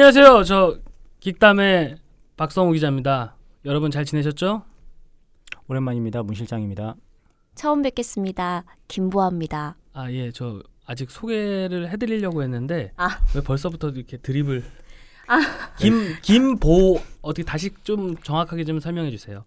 안녕하세요. 저 긱담의 박성우 기자입니다. 여러분 잘 지내셨죠? 오랜만입니다. 문 실장입니다. 처음 뵙겠습니다. 김보아입니다. 아 예, 저 아직 소개를 해드리려고 했는데 아. 왜 벌써부터 이렇게 드립을? 아. 김 김보 어떻게 다시 좀 정확하게 좀 설명해 주세요.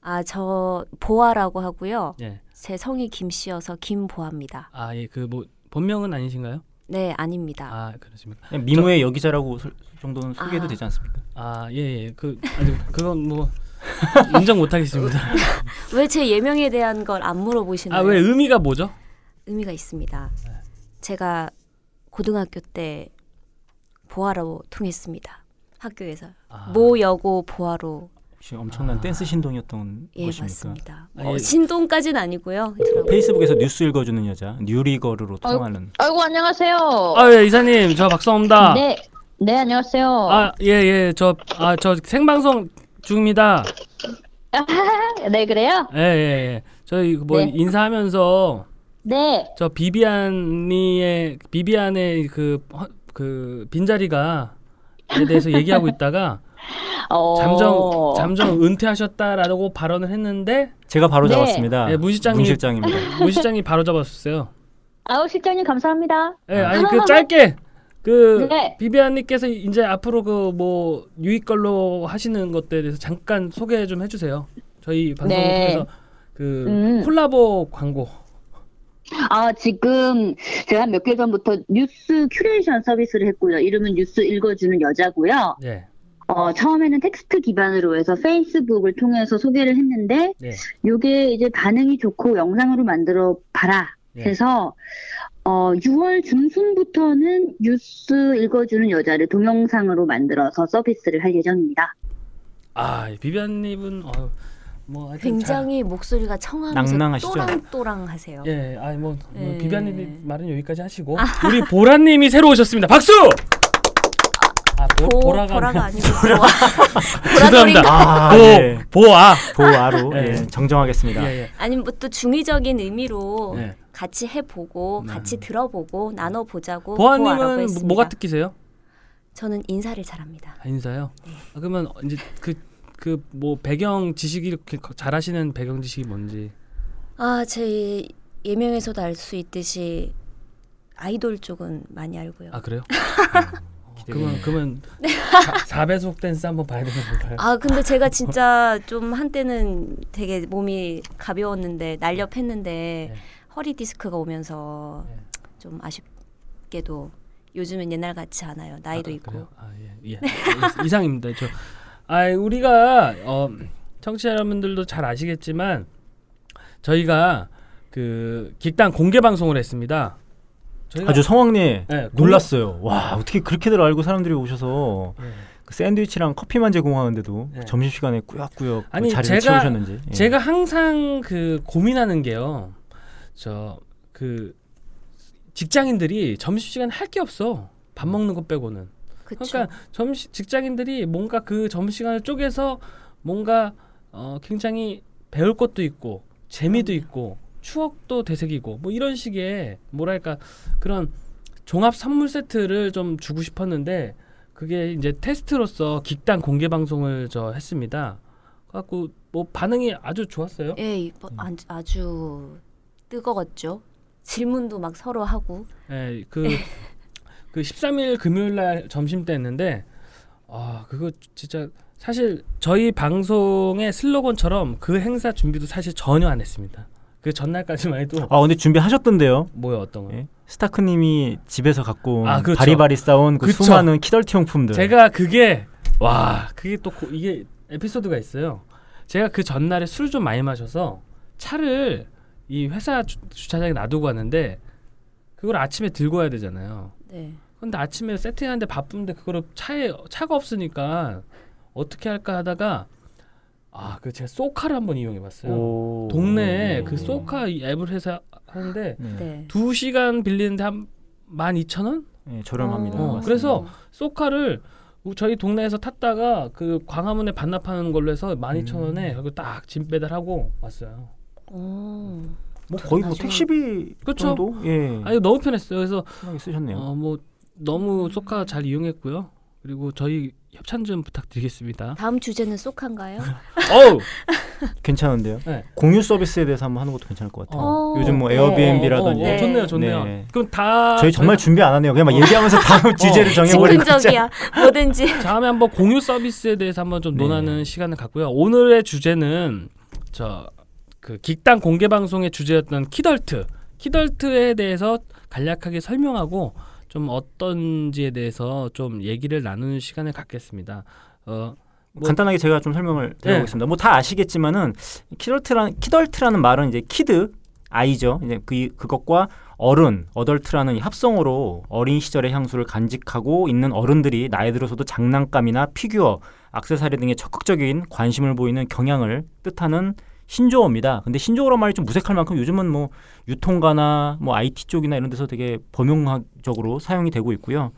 아, 저 보아라고 하고요. 예. 제 성이 김씨여서 김보아입니다. 아 예, 그 뭐 본명은 아니신가요? 네, 아닙니다. 아 그렇습니까? 미모의 여기자라고 소- 정도는 소개해도 아. 되지 않습니까? 아 예, 예. 그 아니 그건 뭐 인정 못 하겠습니다. 왜 제 예명에 대한 걸 안 물어보시나요? 아 왜 의미가 뭐죠? 의미가 있습니다. 제가 고등학교 때 보아로 통했습니다. 학교에서 아. 모 여고 보아로 혹시 엄청난 아. 댄스 신동이었던 예 것입니까? 맞습니다. 아, 어, 예. 신동까지는 아니고요. 들어보- 페이스북에서 뉴스 읽어주는 여자 뉴리거르로 통하는 아이고 안녕하세요. 아 예, 이사님 저 박성우입니다. 네, 네 안녕하세요. 아예예저아저 생방송 중입니다. 네 그래요? 예, 예, 예. 저희 뭐 네. 인사하면서 네. 저 비비안이의 비비안의 그, 허- 그 빈자리가 에 대해서 얘기하고 있다가 어... 잠정 잠정 은퇴하셨다라고 발언을 했는데 제가 바로 네. 잡았습니다. 예, 문 실장님- 문 실장입니다. 문 시장이 바로 잡았었어요. 아우 실장님 감사합니다. 예, 아니 그 짧게 그 네. 비비안님께서 이제 앞으로 그 뭐 유익걸로 하시는 것들에 대해서 잠깐 소개 좀 해주세요. 저희 방송을 네. 통해서 그 음. 콜라보 광고. 아 지금 제가 몇 개 전부터 뉴스 큐레이션 서비스를 했고요. 이름은 뉴스 읽어주는 여자고요. 네. 어 처음에는 텍스트 기반으로 해서 페이스북을 통해서 소개를 했는데 네. 요게 이제 반응이 좋고 영상으로 만들어 봐라. 네. 해서 어 6월 중순부터는 뉴스 읽어주는 여자를 동영상으로 만들어서 서비스를 할 예정입니다. 아 비비안님은 어, 뭐 굉장히 목소리가 청하면서 낭낭하시죠? 또랑또랑하세요. 잘, 예, 아니 뭐, 뭐 예. 비비안님 말은 여기까지 하시고 우리 보라님이 새로 오셨습니다. 박수! 아 보, 보, 보라가, 보라가 아니고 보아. 죄송합니다. 보라돌인가? 아, 보 예. 보아. 보아로 예. 예, 정정하겠습니다. 예, 예. 아니면 뭐또 중의적인 의미로 네. 같이 해보고 네. 같이 들어보고 나눠보자고 보아라고 보아님은 했습니다. 뭐가 특기세요? 저는 인사를 잘합니다. 아, 인사요? 네. 아, 그러면 이제 그 그 뭐 배경 지식이 이렇게 잘하시는 배경 지식이 뭔지. 아, 제 예명에서도 알 수 있듯이 아이돌 쪽은 많이 알고요. 아 그래요? 어, 기대되네요. 그러면 그러면 4배속 댄스 한번 봐야 되는 건가요? 아, 근데 제가 진짜 좀 한때는 되게 몸이 가벼웠는데 날렵했는데 네. 허리 디스크가 오면서 네. 좀 아쉽게도 요즘은 옛날 같지 않아요. 나이도 아, 있고. 아, 예, 예. 이상입니다. 저, 아, 우리가 어, 청취자 여러분들도 잘 아시겠지만 저희가 그 긱당 공개 방송을 했습니다. 저희가 아주 성황리에 네, 놀랐어요. 와 어떻게 그렇게들 알고 사람들이 오셔서 예. 그 샌드위치랑 커피만 제공하는데도 네. 점심 시간에 꾸역꾸역 그 아니, 자리를 제가- 채우셨는지. 예. 제가 항상 그 고민하는 게요. 저 그 직장인들이 점심 시간 할 게 없어. 밥 먹는 것 빼고는. 그쵸. 그러니까 점심 직장인들이 뭔가 그 점심 시간을 쪼개서 뭔가 어 굉장히 배울 것도 있고 재미도 있고 추억도 되새기고 뭐 이런 식의 뭐랄까 그런 종합 선물 세트를 좀 주고 싶었는데 그게 이제 테스트로서 긱당 공개 방송을 저 했습니다. 갖고 뭐 반응이 아주 좋았어요. 예, 이거 안- 아주 뜨거웠죠. 질문도 막 서로 하고. 예, 그, 그 13일 금요일 날 점심 때였는데, 아, 그거 진짜 사실 저희 방송의 슬로건처럼 그 행사 준비도 사실 전혀 안 했습니다. 그 전날까지만 해도 아 근데 준비하셨던데요. 뭐야 어떤 거. 예? 스타크님이 집에서 갖고 온 아, 그렇죠. 바리바리 싸온 그 그쵸. 수많은 키덜티 용품들. 제가 그게 와 그게 또 고- 이게 에피소드가 있어요. 제가 그 전날에 술 좀 많이 마셔서 차를 이 회사 주, 주차장에 놔두고 왔는데 그걸 아침에 들고 와야 되잖아요. 네. 근데 아침에 세팅하는데 바쁜데 그거를 차에 차가 없으니까 어떻게 할까 하다가 아 그 제가 소카를 한번 이용해 봤어요. 오. 동네에 그 소카 이 앱을 해서 하는데 네. 네. 두 시간 빌리는데 한 12,000원? 예, 저렴합니다. 어. 그래서 소카를 우- 저희 동네에서 탔다가 그 광화문에 반납하는 걸로 해서 12,000원에 그리고 딱짐 배달하고 왔어요. 오. 뭐 거의 뭐 택시비 그쵸. 정도? 예. 아니 너무 편했어요. 그래서 편하게 쓰셨네요. 어 뭐 너무 소카 잘 이용했고요. 그리고 저희 협찬 좀 부탁드리겠습니다. 다음 주제는 쏙한가요? 어우, 괜찮은데요. 네. 공유 서비스에 대해서 한번 하는 것도 괜찮을 것 같아요. 어. 요즘 뭐 네. 에어비앤비라든지 어, 어, 어, 좋네요, 좋네요. 네. 그럼 다 저희 정말 준비 안 하네요. 그냥 막 얘기하면서 다음 주제를 정해버리고 즉흥적이야. 뭐든지. 다음에 한번 공유 서비스에 대해서 한번 좀 네. 논하는 시간을 갖고요. 오늘의 주제는 저희 긱당 공개 방송의 주제였던 키덜트, 키덜트에 대해서 간략하게 설명하고 좀 어떤지에 대해서 좀 얘기를 나누는 시간을 갖겠습니다. 어, 뭐- 간단하게 제가 좀 설명을 드려보겠습니다. 뭐다 아시겠지만은 키덜트라는 키덜트라는 말은 이제 kid 아이죠. 이제 그 그것과 어른, adult라는 이 합성어로 어린 시절의 향수를 간직하고 있는 어른들이 나이 들어서도 장난감이나 피규어, 액세서리 등에 적극적인 관심을 보이는 경향을 뜻하는 신조어입니다. 근데 신조어란 말이 좀 무색할 만큼 요즘은 뭐 유통가나 뭐 IT 쪽이나 이런 데서 되게 범용적으로 사용이 되고 있고요.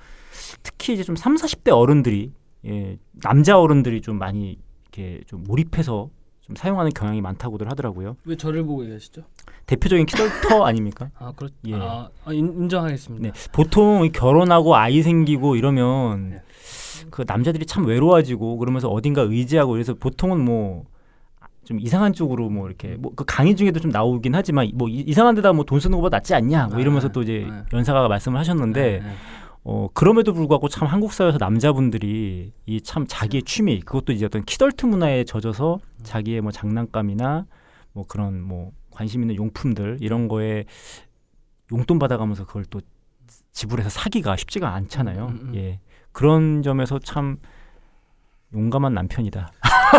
특히 이제 좀 3, 40대 어른들이 예, 남자 어른들이 좀 많이 이렇게 좀 몰입해서 좀 사용하는 경향이 많다고들 하더라고요. 왜 저를 보고 계시죠? 대표적인 키덜터 아닙니까? 아, 그렇. 예. 아, 아, 인, 인정하겠습니다. 네. 보통 이 결혼하고 아이 생기고 이러면 네. 그 남자들이 참 외로워지고 그러면서 어딘가 의지하고 그래서 보통은 뭐 좀 이상한 쪽으로 뭐 이렇게 뭐 그 강의 중에도 좀 나오긴 하지만 뭐 이- 이상한 데다 뭐 돈 쓰는 것보다 낫지 않냐 뭐 이러면서 네, 또 이제 네. 연사가가 말씀을 하셨는데 네, 네. 어 그럼에도 불구하고 참 한국 사회에서 남자분들이 이 참 자기의 취미 그것도 이제 어떤 키덜트 문화에 젖어서 자기의 뭐 장난감이나 뭐 그런 뭐 관심 있는 용품들 이런 거에 용돈 받아가면서 그걸 또 지불해서 사기가 쉽지가 않잖아요. 음, 음, 음. 예 그런 점에서 참 용감한 남편이다.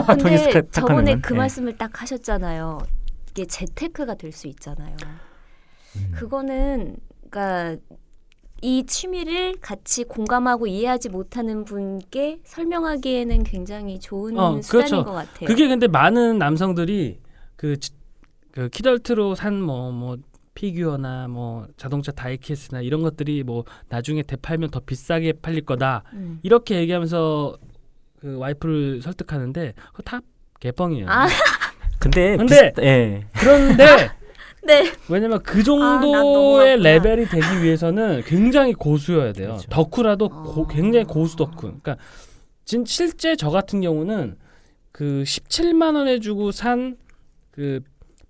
근데 저번에 그 예. 말씀을 딱 하셨잖아요. 이게 재테크가 될 수 있잖아요. 음. 그거는 그러니까 이 취미를 같이 공감하고 이해하지 못하는 분께 설명하기에는 굉장히 좋은 어, 수단인 그렇죠. 것 같아요. 그게 근데 많은 남성들이 그, 지- 그 키덜트로 산뭐뭐 피규어나 뭐 자동차 다이캐스나 이런 것들이 뭐 나중에 되팔면 더 비싸게 팔릴 거다 음. 이렇게 얘기하면서 그 와이프를 설득하는데 그거 다 개뻥이에요. 아, 근데 근데- 비슷- 예 그런데 네. 왜냐면 그 아, 정도의 맞구나. 레벨이 되기 위해서는 굉장히 고수여야 돼요. 그렇죠. 덕후라도 고- 어. 굉장히 고수 덕후. 그러니까 진 실제 저 같은 경우는 그 17만 원에 주고 산 그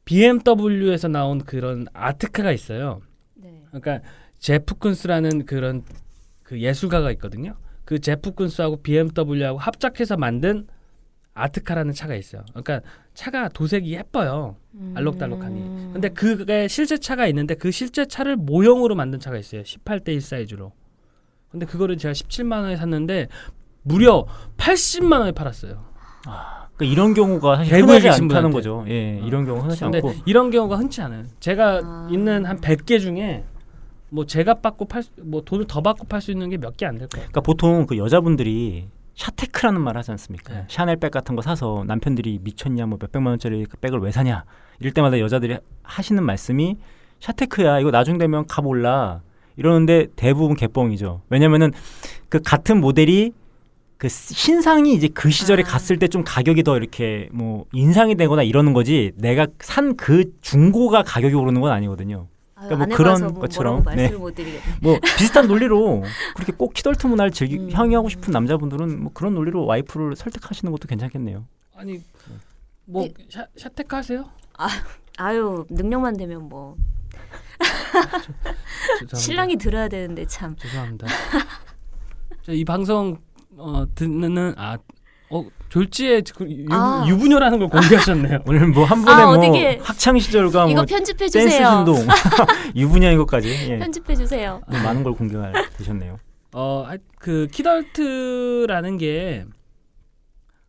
BMW에서 나온 그런 아트카가 있어요. 네. 그러니까 제프 쿤스라는 그런 그 예술가가 있거든요. 그 제프 쿤스하고 BMW하고 합작해서 만든 아트카라는 차가 있어요. 그러니까 차가 도색이 예뻐요. 알록달록하니. 음. 근데 그게 실제 차가 있는데 그 실제 차를 모형으로 만든 차가 있어요. 18대 1 사이즈로. 근데 그거를 제가 17만 원에 샀는데 무려 80만 원에 팔았어요. 그러니까 이런 경우가 사실 대구에 흔하지 계신 않다는 분한테. 거죠. 예, 이런 경우 흔하지 근데 않고 이런 경우가 흔치 않아요. 제가 아. 있는 한 100개 중에 뭐 제가 받고 팔 뭐 돈을 더 받고 팔 수 있는 게 몇 개 안 될 거예요. 그러니까 보통 그 여자분들이 샤테크라는 말 하지 않습니까? 네. 샤넬 백 같은 거 사서 남편들이 미쳤냐 뭐 몇백만 원짜리 그 백을 왜 사냐 이럴 때마다 여자들이 하시는 말씀이 샤테크야 이거 나중 되면 값 올라 이러는데 대부분 개뻥이죠. 왜냐면은 그 같은 모델이 그 신상이 이제 그 시절에 아. 갔을 때 좀 가격이 더 이렇게 뭐 인상이 되거나 이러는 거지 내가 산 그 중고가 가격이 오르는 건 아니거든요. 아유, 그러니까 뭐안 그런 해봐서 뭐 것처럼, 네. 말씀을 못 드리겠네. 뭐 비슷한 논리로 그렇게 꼭 키덜트 문화를 즐기 음. 향유하고 싶은 남자분들은 뭐 그런 논리로 와이프를 설득하시는 것도 괜찮겠네요. 아니 뭐 네. 샤, 샤테크 하세요? 아유 능력만 되면 뭐 죄송합니다. 신랑이 들어야 되는데 참. 죄송합니다. 자, 이 방송 어, 듣는 아 어, 졸지에 그 유, 아. 유부녀라는 걸 공개하셨네요. 오늘 뭐한 분의 아, 뭐. 학창 시절과 이거 뭐 편집해 댄스 주세요. 신동 유부녀인 것까지 예. 편집해 주세요. 네, 많은 걸 공개가 되셨네요. 어, 하- 그 키덜트라는 게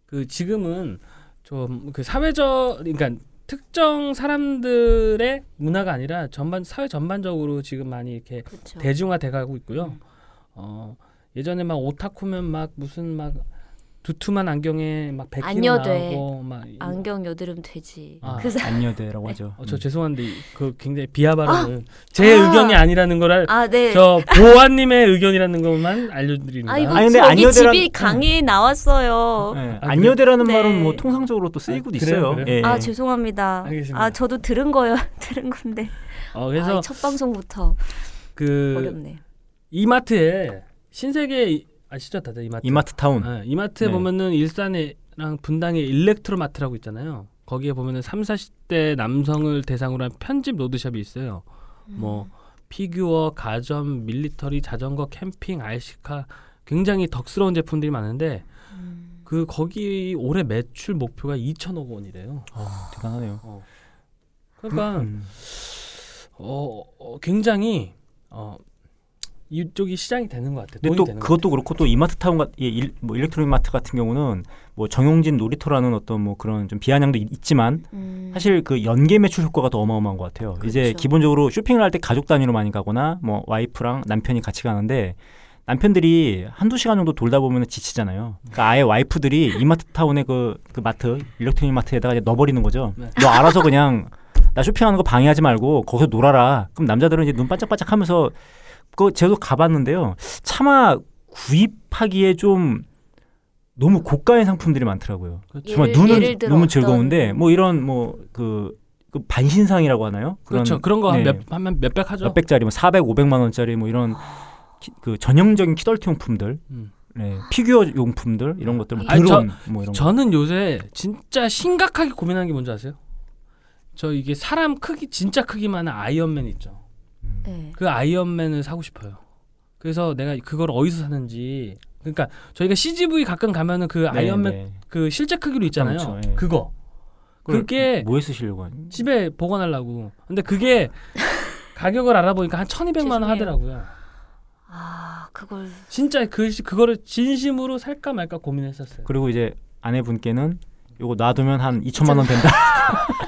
그 지금은 좀 그 사회적 그러니까 특정 사람들의 문화가 아니라 전반 사회 전반적으로 지금 많이 이렇게 그렇죠. 대중화돼 가고 있고요. 음. 어, 예전에 막 오타쿠면 막 무슨 막 두툼한 안경에 막 안여대. 나오고 막 안경 여드름 되지. 아, 그 사... 안여대라고 하죠. 어, 저 음. 죄송한데 그 굉장히 비하 발언을 제 아. 의견이 아니라는 거를 아 네. 저 보아님의 의견이라는 것만 알려드립니다. 아 이거 아니, 근데 안여대란- 집이 강의에 나왔어요. 예, 아, 안여대라는 네. 말은 뭐 통상적으로 또 쓰이고도 아, 그래요? 있어요. 그래요? 예. 아 죄송합니다. 알겠습니다. 아 저도 들은 거요. 들은 건데. 어, 그래서 아, 첫 방송부터 그 어렵네. 이마트에 신세계 이- 아시죠, 다들 이마트. 이마트 타운. 네, 이마트에 네. 보면은 일산이랑 분당에 일렉트로마트라고 있잖아요. 거기에 보면은 3, 40대 남성을 대상으로 한 편집 로드샵이 있어요. 뭐 피규어, 가전, 밀리터리, 자전거, 캠핑, RC카 굉장히 덕스러운 제품들이 많은데 음. 그 거기 올해 매출 목표가 2천억 원이래요. 아, 대단하네요. 어. 그러니까 음. 어, 어, 굉장히 어, 이쪽이 시장이 되는 것 같아요. 근데 또 그것도 그렇고 또 이마트 타운 같, 이 일, 뭐 일렉트로닉 마트 같은 경우는 뭐 정용진 놀이터라는 어떤 뭐 그런 좀 비아냥도 있- 있지만 음. 사실 그 연계 매출 효과가 더 어마어마한 것 같아요. 이제 그렇죠. 기본적으로 쇼핑을 할 때 가족 단위로 많이 가거나 뭐 와이프랑 남편이 같이 가는데 남편들이 한두 시간 정도 돌다 보면 지치잖아요. 그러니까 아예 와이프들이 이마트 타운의 그, 그 마트, 일렉트로닉 마트에다가 이제 넣어버리는 거죠. 네. 너 알아서 그냥 나 쇼핑하는 거 방해하지 말고 거기서 놀아라. 그럼 남자들은 이제 눈 반짝반짝 하면서 그거 제도 가봤는데요. 차마 구입하기에 좀 너무 고가의 상품들이 많더라고요. 그렇죠. 정말 예를- 눈은 예를 너무 즐거운데 뭐 이런 뭐그 반신상이라고 하나요? 그렇죠. 그런 거 네. 한몇 몇백 하죠. 몇백짜리 뭐 400, 500만 원짜리 뭐 이런 키- 그 전형적인 키덜트 용품들, 음. 네, 피규어 용품들 이런 것들 뭐 아니, 드론 뭐 이런 거. 저는 요새 진짜 심각하게 고민하는 게 뭔지 아세요? 저 이게 사람 크기 진짜 크기만한 아이언맨 있죠. 네. 그 아이언맨을 사고 싶어요. 그래서 내가 그걸 어디서 사는지 그러니까 저희가 CGV 가끔 가면은 그 네, 아이언맨 네. 그 실제 크기로 있잖아요. 그렇죠, 예. 그거 그게 뭐에 쓰시려고 하니? 집에 보관하려고. 근데 그게 가격을 알아보니까 한 1,200만 원. 하더라고요. 아 그걸 진짜 그 그거를 진심으로 살까 말까 고민했었어요. 그리고 이제 아내분께는 요거 놔두면 한 2천만 원 된다.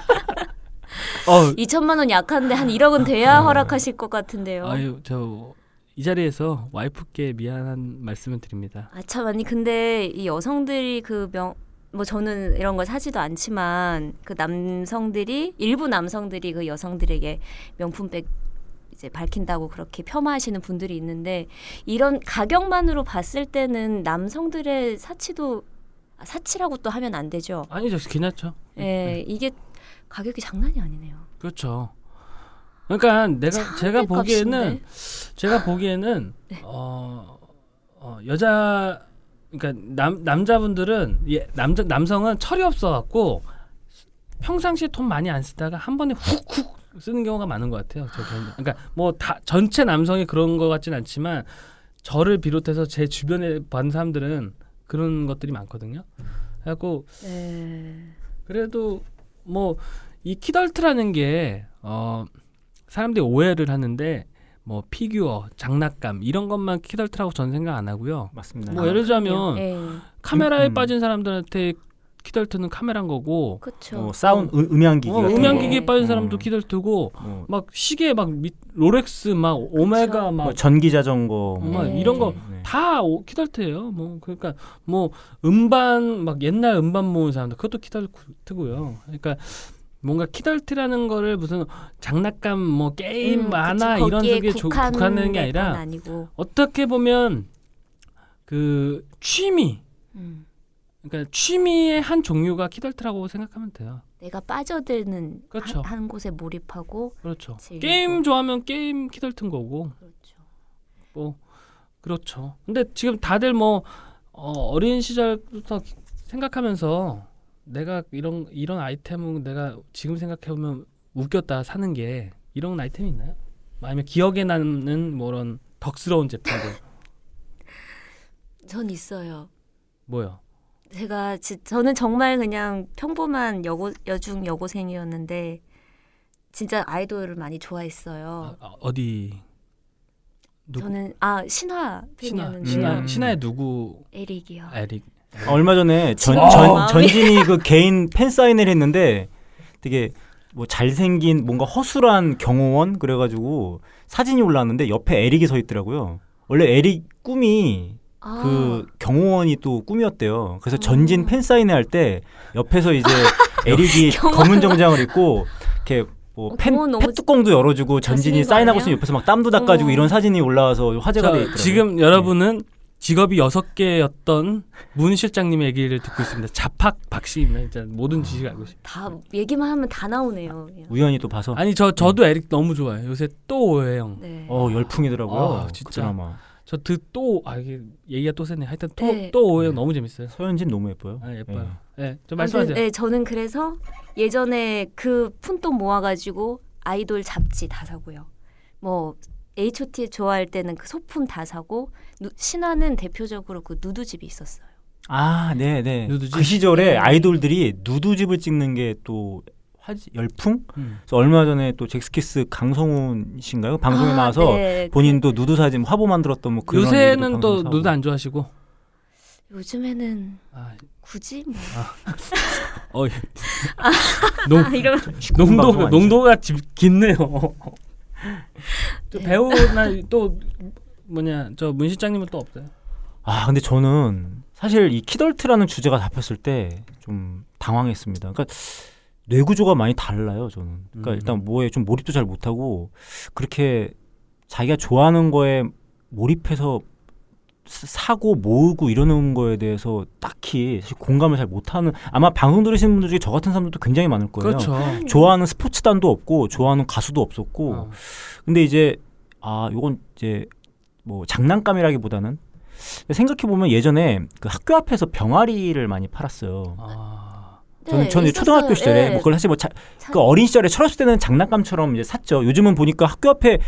어, 2천만 원 약한데 한 1억은 돼야 허락하실 것 같은데요. 아유 저 이 자리에서 와이프께 미안한 말씀을 드립니다. 아 참 아니 근데 이 여성들이 그 명 뭐 저는 이런 걸 사지도 않지만 그 남성들이 일부 남성들이 그 여성들에게 명품백 이제 밝힌다고 그렇게 폄하하시는 분들이 있는데 이런 가격만으로 봤을 때는 남성들의 사치도 아, 사치라고 또 하면 안 되죠. 아니죠, 괜찮죠. 예, 이게 가격이 장난이 아니네요. 그렇죠. 그러니까 내가 제가 차 보기에는 값인데. 제가 보기에는 네. 어, 어 여자 그러니까 남 남자분들은 예, 남자 남성은 철이 없어 갖고 평상시에 돈 많이 안 쓰다가 한 번에 훅훅 쓰는 경우가 많은 것 같아요. 저 개인. 그러니까 뭐 다 전체 남성이 그런 것 같진 않지만 저를 비롯해서 제 주변에 본 사람들은 그런 것들이 많거든요. 그래갖고 네. 그래도 뭐 이 키덜트라는 게 어, 사람들이 오해를 하는데 뭐 피규어, 장난감 이런 것만 키덜트라고 저는 생각 안 하고요. 맞습니다. 뭐 예를 들자면 예. 카메라에 음, 음. 빠진 사람들한테 키덜트는 카메라인 거고. 뭐 사운 음, 음향기기 어, 같은 거. 음향기기에 빠진 음. 사람도 키덜트고 뭐, 막 시계 막 미, 롤렉스 막 오메가. 막 뭐 전기 자전거 뭐막 네. 이런 거 네. 다 키덜트예요. 뭐 그러니까 뭐 음반 막 옛날 음반 모은 사람들 그것도 키덜트고요. 그러니까 뭔가 키덜트라는 거를 무슨 장난감 뭐 게임 음, 만화 그치. 이런 속에 조- 국한된 국한되는 게건 아니라 아니고. 어떻게 보면 그 취미 음. 그러니까 취미의 한 종류가 키덜트라고 생각하면 돼요. 내가 빠져드는 그렇죠. 한, 한 곳에 몰입하고 그렇죠. 즐기고. 게임 좋아하면 게임 키덜트인 거고 그렇죠. 뭐 그렇죠. 근데 지금 다들 뭐 어, 어린 시절부터 기- 생각하면서 내가 이런 이런 아이템은 내가 지금 생각해 보면 웃겼다 사는 게 이런 아이템이 있나요? 아니면 기억에 남는 뭐 이런 덕스러운 제품들 전 있어요. 뭐요? 제가 지, 저는 정말 그냥 평범한 여고 여중 여고생이었는데 진짜 아이돌을 많이 좋아했어요. 아, 아, 어디 누구? 저는 아 신화 신화 팬이었는데 신화 음. 신화의 누구? 에릭이요. 에릭. 아, 얼마 전에 전, 전, 전진이 그 개인 팬 사인회를 했는데 되게 뭐 잘생긴 뭔가 허술한 경호원 그래가지고 사진이 올라왔는데 옆에 에릭이 서 있더라고요. 원래 에릭 꿈이 아, 그 경호원이 또 꿈이었대요. 그래서 어. 전진 팬 사인회 할 때 옆에서 이제 에릭이. 검은 정장을 입고 이렇게 뭐 어, 팬뚜껑도 열어주고 전진이 사인하고? 있으면 옆에서 막 땀도 닦아주고 어머. 이런 사진이 올라와서 화제가 돼 있더라고요. 지금 여러분은 직업이 여섯 개였던 문 실장님의 얘기를 듣고 있습니다. 자팍 박씨입니다. 모든 지식을 알고 있습니다. 다 얘기만 하면 다 나오네요. 그냥. 우연히 또 봐서 아니 저 저도 에릭 너무 좋아해요. 요새 또 오해요. 네. 어 열풍이더라고요. 아, 그 진짜. 드라마. 저또 아 이게 얘기가 또 새네. 하여튼 네. 또또 오해영 너무 재밌어요. 서현진 너무 예뻐요. 아, 예뻐요. 예. 예, 좀 아, 말씀하세요. 네, 저는 그래서 예전에 그 푼돈 모아가지고 아이돌 잡지 다 사고요. 뭐 H.O.T 좋아할 때는 그 소품 다 사고 누, 신화는 대표적으로 그 누드집이 있었어요. 아, 네, 네. 누드집? 그 시절에 네. 아이돌들이 누드집을 찍는 게 또 화제 열풍? 음. 그래서 얼마 전에 또 잭스키스 강성훈 씨인가요? 방송에 아, 나와서 네. 본인도 누드 사진 화보 만들었던 뭐 그런 요새는 또 방송에서 누드. 안 좋아하시고. 요즘에는 아, 굳이 뭐 어, 농, 아, 이러면 방송 농도 아니죠? 농도가 집, 깊네요. 또 네. 배우나 또 뭐냐 저 문 실장님은 또 없어요. 아, 근데 저는 사실 이 키덜트라는 주제가 잡혔을 때 좀 당황했습니다. 그러니까 뇌 구조가 많이 달라요, 저는. 그러니까 음. 일단 뭐에 좀 몰입도 잘 못하고 그렇게 자기가 좋아하는 거에 몰입해서 사- 사고 모으고 이러는 거에 대해서 딱히 사실 공감을 잘 못하는 아마 방송 들으시는 분들 중에 저 같은 사람들도 굉장히 많을 거예요. 그렇죠. 좋아하는 스포츠단도 없고 좋아하는 가수도 없었고 어. 근데 이제 아 요건 이제 뭐 장난감이라기보다는 생각해 보면 예전에 그 학교 앞에서 병아리를 많이 팔았어요. 아, 저는 네, 저는 있었어요. 초등학교 시절에 네. 뭐 그걸 사실 뭐 자, 사- 그 어린 시절에 철없을 때는 장난감처럼 이제 샀죠. 요즘은 보니까 학교 앞에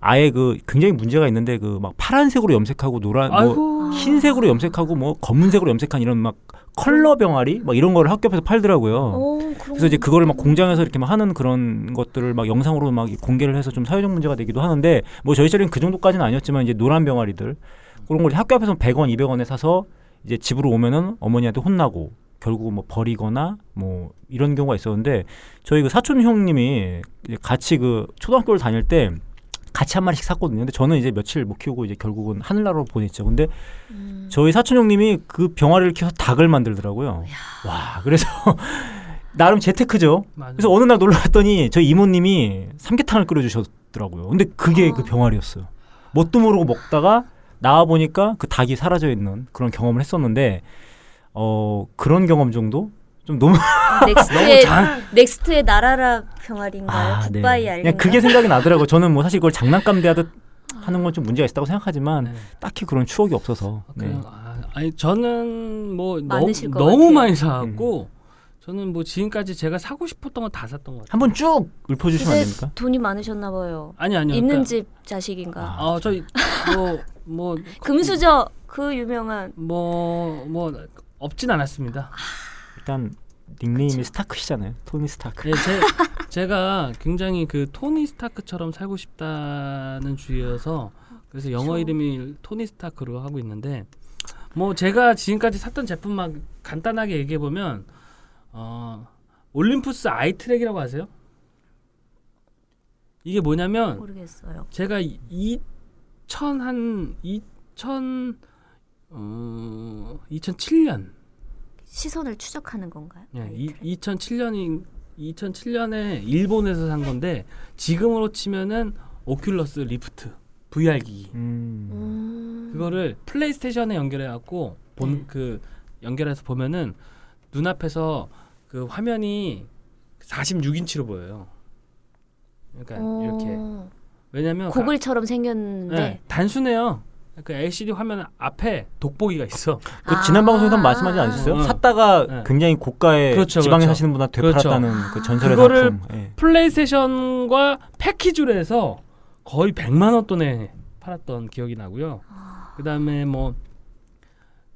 아예 그 굉장히 문제가 있는데 그 막 파란색으로 염색하고 노란 뭐 아이고 흰색으로 염색하고 뭐 검은색으로 염색한 이런 막 컬러 병아리 막 이런 거를 학교 앞에서 팔더라고요. 오, 그래서 이제 거. 그거를 막 공장에서 이렇게 막 하는 그런 것들을 막 영상으로 막 공개를 해서 좀 사회적 문제가 되기도 하는데 뭐 저희 시절엔 그 정도까지는 아니었지만 이제 노란 병아리들 그런 걸 학교 앞에서 100원, 200원에 사서 이제 집으로 오면은 어머니한테 혼나고 결국 뭐 버리거나 뭐 이런 경우가 있었는데 저희 그 사촌 형님이 같이 그 초등학교를 다닐 때 같이 한 마리씩 샀거든요. 근데 저는 이제 며칠 못 키우고 이제 결국은 하늘나라로 보냈죠. 근데 음. 저희 사촌 형님이 그 병아리를 키워서 닭을 만들더라고요. 와, 그래서 나름 재테크죠. 맞아. 그래서 어느 날 놀러 갔더니 저희 이모님이 삼계탕을 끓여주셨더라고요. 근데 그게 아. 그 병아리였어요. 뭣도 모르고 먹다가 나와 보니까 그 닭이 사라져 있는 그런 경험을 했었는데 어 그런 경험 정도 좀 너무 넥스트의 넥스트의 날아라 병아리인가요? 아, 네. 굿바이 얄린가? 그냥 그게 생각이 나더라고요. 저는 뭐 사실 그걸 장난감 대하듯 하는 건 좀 문제가 있다고 생각하지만 네. 딱히 그런 추억이 없어서 네. 그래요? 아, 아니 저는 뭐 너무, 너무. 많이 사갖고 저는 뭐 지금까지 제가 사고 싶었던 거다 샀던 것 같아요. 한번 쭉 읊어주시면 안 됩니까? 돈이 많으셨나 봐요. 아니 아니요. 있는 그러니까, 집 자식인가? 아. 어, 저희 뭐뭐 금수저 그 유명한 뭐, 뭐 없진 않았습니다. 일단 닉네임이 그쵸. 스타크시잖아요. 토니 스타크. 예, 제, 제가 굉장히 그 토니 스타크처럼 살고 싶다는 주의여서 그래서 영어. 이름이 토니 스타크로 하고 있는데 뭐 제가 지금까지 샀던 제품만 간단하게 얘기해 보면 어, 올림푸스 아이트랙이라고 아세요? 이게 뭐냐면 모르겠어요. 제가 2000한 2000 어, 2007년 시선을 추적하는 건가요? 예. 이, 2007년이 2007년에 일본에서 산 건데 지금으로 치면은 오큘러스 리프트 VR 기기. 음. 음. 그거를 플레이스테이션에 연결해 갖고 본 네. 그 연결해서 보면은 눈앞에서 그 화면이 46인치로 보여요. 그러니까 이렇게 어, 왜냐면 고글처럼 가- 생겼는데 네, 단순해요. 그 LCD 화면 앞에 돋보기가 있어. 그 아. 지난 방송에서 말씀하지 않으셨어요? 어. 샀다가 네. 굉장히 고가의 그렇죠, 지방에 그렇죠. 사시는 분한테 그렇죠. 되팔았다는 그 전설의 그거를 상품. 예. 플레이스테이션과 패키지로 해서 거의 100만 원 돈에 팔았던 기억이 나고요. 그다음에 뭐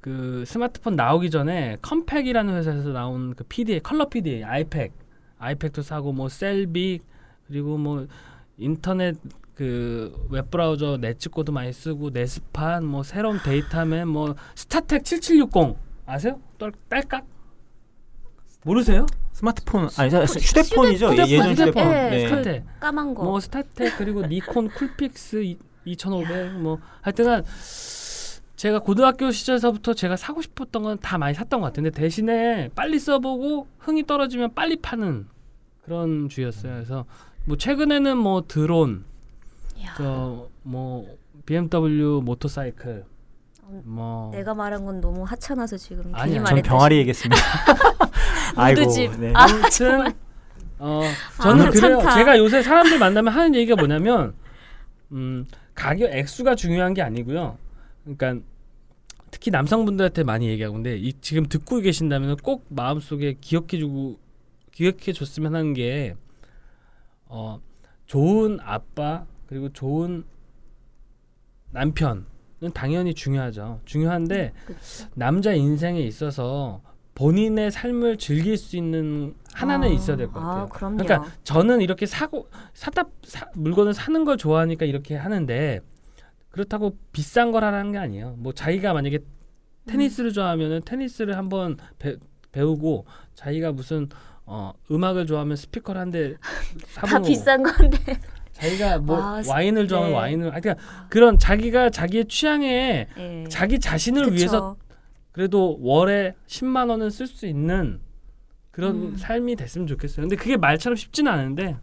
그 스마트폰 나오기 전에 컴팩이라는 회사에서 나온 그 PDA 컬러 PDA 아이팩 아이팩도 사고 뭐 셀빅 그리고 뭐 인터넷 그 웹브라우저 넷츠고도 많이 쓰고 네스팟 뭐 새로운 데이터맨 뭐 스타텍 7760 아세요? 딸, 딸깍 모르세요? 스마트폰 아니 자, 휴대폰이죠. 예, 휴대폰, 예전 휴대폰. 휴대폰. 네, 네. 스타텍 까만 거. 뭐 스타텍 그리고 니콘 쿨픽스 2500뭐 하여튼간 제가 고등학교 시절서부터 제가 사고 싶었던 건 다 많이 샀던 것 같은데 대신에 빨리 써보고 흥이 떨어지면 빨리 파는 그런 주였어요. 그래서 뭐 최근에는 뭐 드론, 이야, 저뭐 BMW 모터사이클, 어, 뭐 내가 말한 건 너무 하찮아서 지금 괜히 전. 병아리 얘기했습니다. 아이고. 네. 아, 아무튼 어 저는 아, 그래요. 괜찮다. 제가 요새 사람들 만나면 하는 얘기가 뭐냐면 음 가격 액수가 중요한 게 아니고요. 그러니까 특히 남성분들한테 많이 얘기하고 근데 이 지금 듣고 계신다면 꼭 마음속에 기억해 주고 기억해 줬으면 하는 게 어, 좋은 아빠 그리고 좋은 남편은 당연히 중요하죠. 중요한데 그쵸. 남자 인생에 있어서 본인의 삶을 즐길 수 있는 하나는 아, 있어야 될 것 같아요. 아, 그럼요. 그러니까 저는 이렇게 사고 사다 사, 물건을 사는 걸 좋아하니까 이렇게 하는데 그렇다고 비싼 걸 하라는 게 아니에요. 뭐 자기가 만약에 테니스를 좋아하면은 테니스를 한번 배, 배우고 자기가 무슨 어 음악을 좋아하면 스피커를 한대다 사보고 비싼 건데. 자기가 뭐 아, 스- 와인을 좋아하면 네. 와인을 아 그러니까 그런 자기가 자기의 취향에 예. 자기 자신을 그쵸. 위해서 그래도 월에 10만 원은 쓸 수 있는 그런 음. 삶이 됐으면 좋겠어요. 근데 그게 말처럼 쉽지는 않은데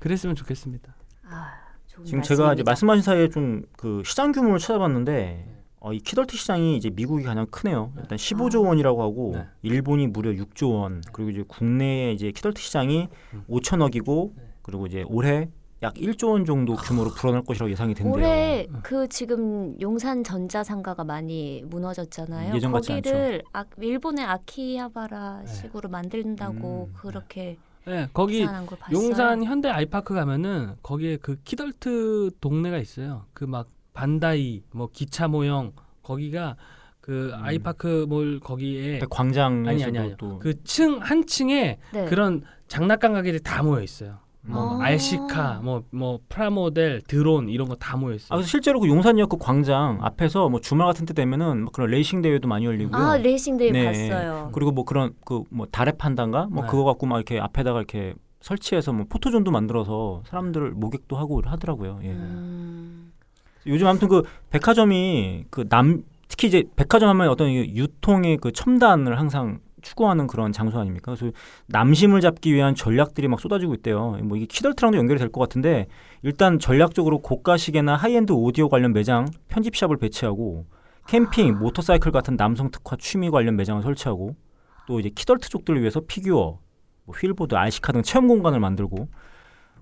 그랬으면 좋겠습니다. 아, 좋은 지금 제가 이제 말씀입니다. 말씀하신 사이에 좀 그 시장 규모를 찾아봤는데 어, 이 키덜트 시장이 이제 미국이 가장 크네요. 일단 15조 아. 원이라고 하고 네. 일본이 무려 6조 원. 그리고 이제 국내에 이제 키덜트 시장이 음. 5천억이고 네. 그리고 이제 올해 약 1조 원 정도 규모로 불어날 것이라고 예상이 된대요. 올해 음. 그 지금 용산 전자상가가 많이 무너졌잖아요. 예전 같지 거기를 아, 일본의 아키하바라식으로 만든다고 음, 그렇게 네, 거기. 용산 현대 아이파크 가면은 거기에 그 키덜트 동네가 있어요. 그 막 반다이 뭐 기차 모형 거기가 그 음. 아이파크 몰 거기에 그 광장에서도 아니 아니 아니 또그층 한 층에 네. 그런 장난감 가게들이 다 모여 있어요. 뭐 아. RC카, 뭐 뭐 프라모델, 드론 이런 거 다 모여 있어요. 아, 그래서 실제로 그 용산역 그 광장 앞에서 뭐 주말 같은 때 되면은 막 그런 레이싱 대회도 많이 열리고요. 아 레이싱 대회 네. 봤어요. 그리고 뭐 그런 그 뭐 달의 판단가 뭐 네. 그거 갖고 막 이렇게 앞에다가 이렇게 설치해서 뭐 포토존도 만들어서 사람들을 목격도 하고 하더라고요. 예. 음, 요즘 아무튼 그 백화점이 그 남 특히 이제 백화점 하면 어떤 이 유통의 그 첨단을 항상 추구하는 그런 장소 아닙니까? 그래서 남심을 잡기 위한 전략들이 막 쏟아지고 있대요. 뭐 이게 키덜트랑도 연결이 될 것 같은데 일단 전략적으로 고가 시계나 하이엔드 오디오 관련 매장 편집샵을 배치하고 캠핑, 모터사이클 같은 남성 특화 취미 관련 매장을 설치하고 또 이제 키덜트 족들을 위해서 피규어, 뭐 wheel board, RC카 등 체험 공간을 만들고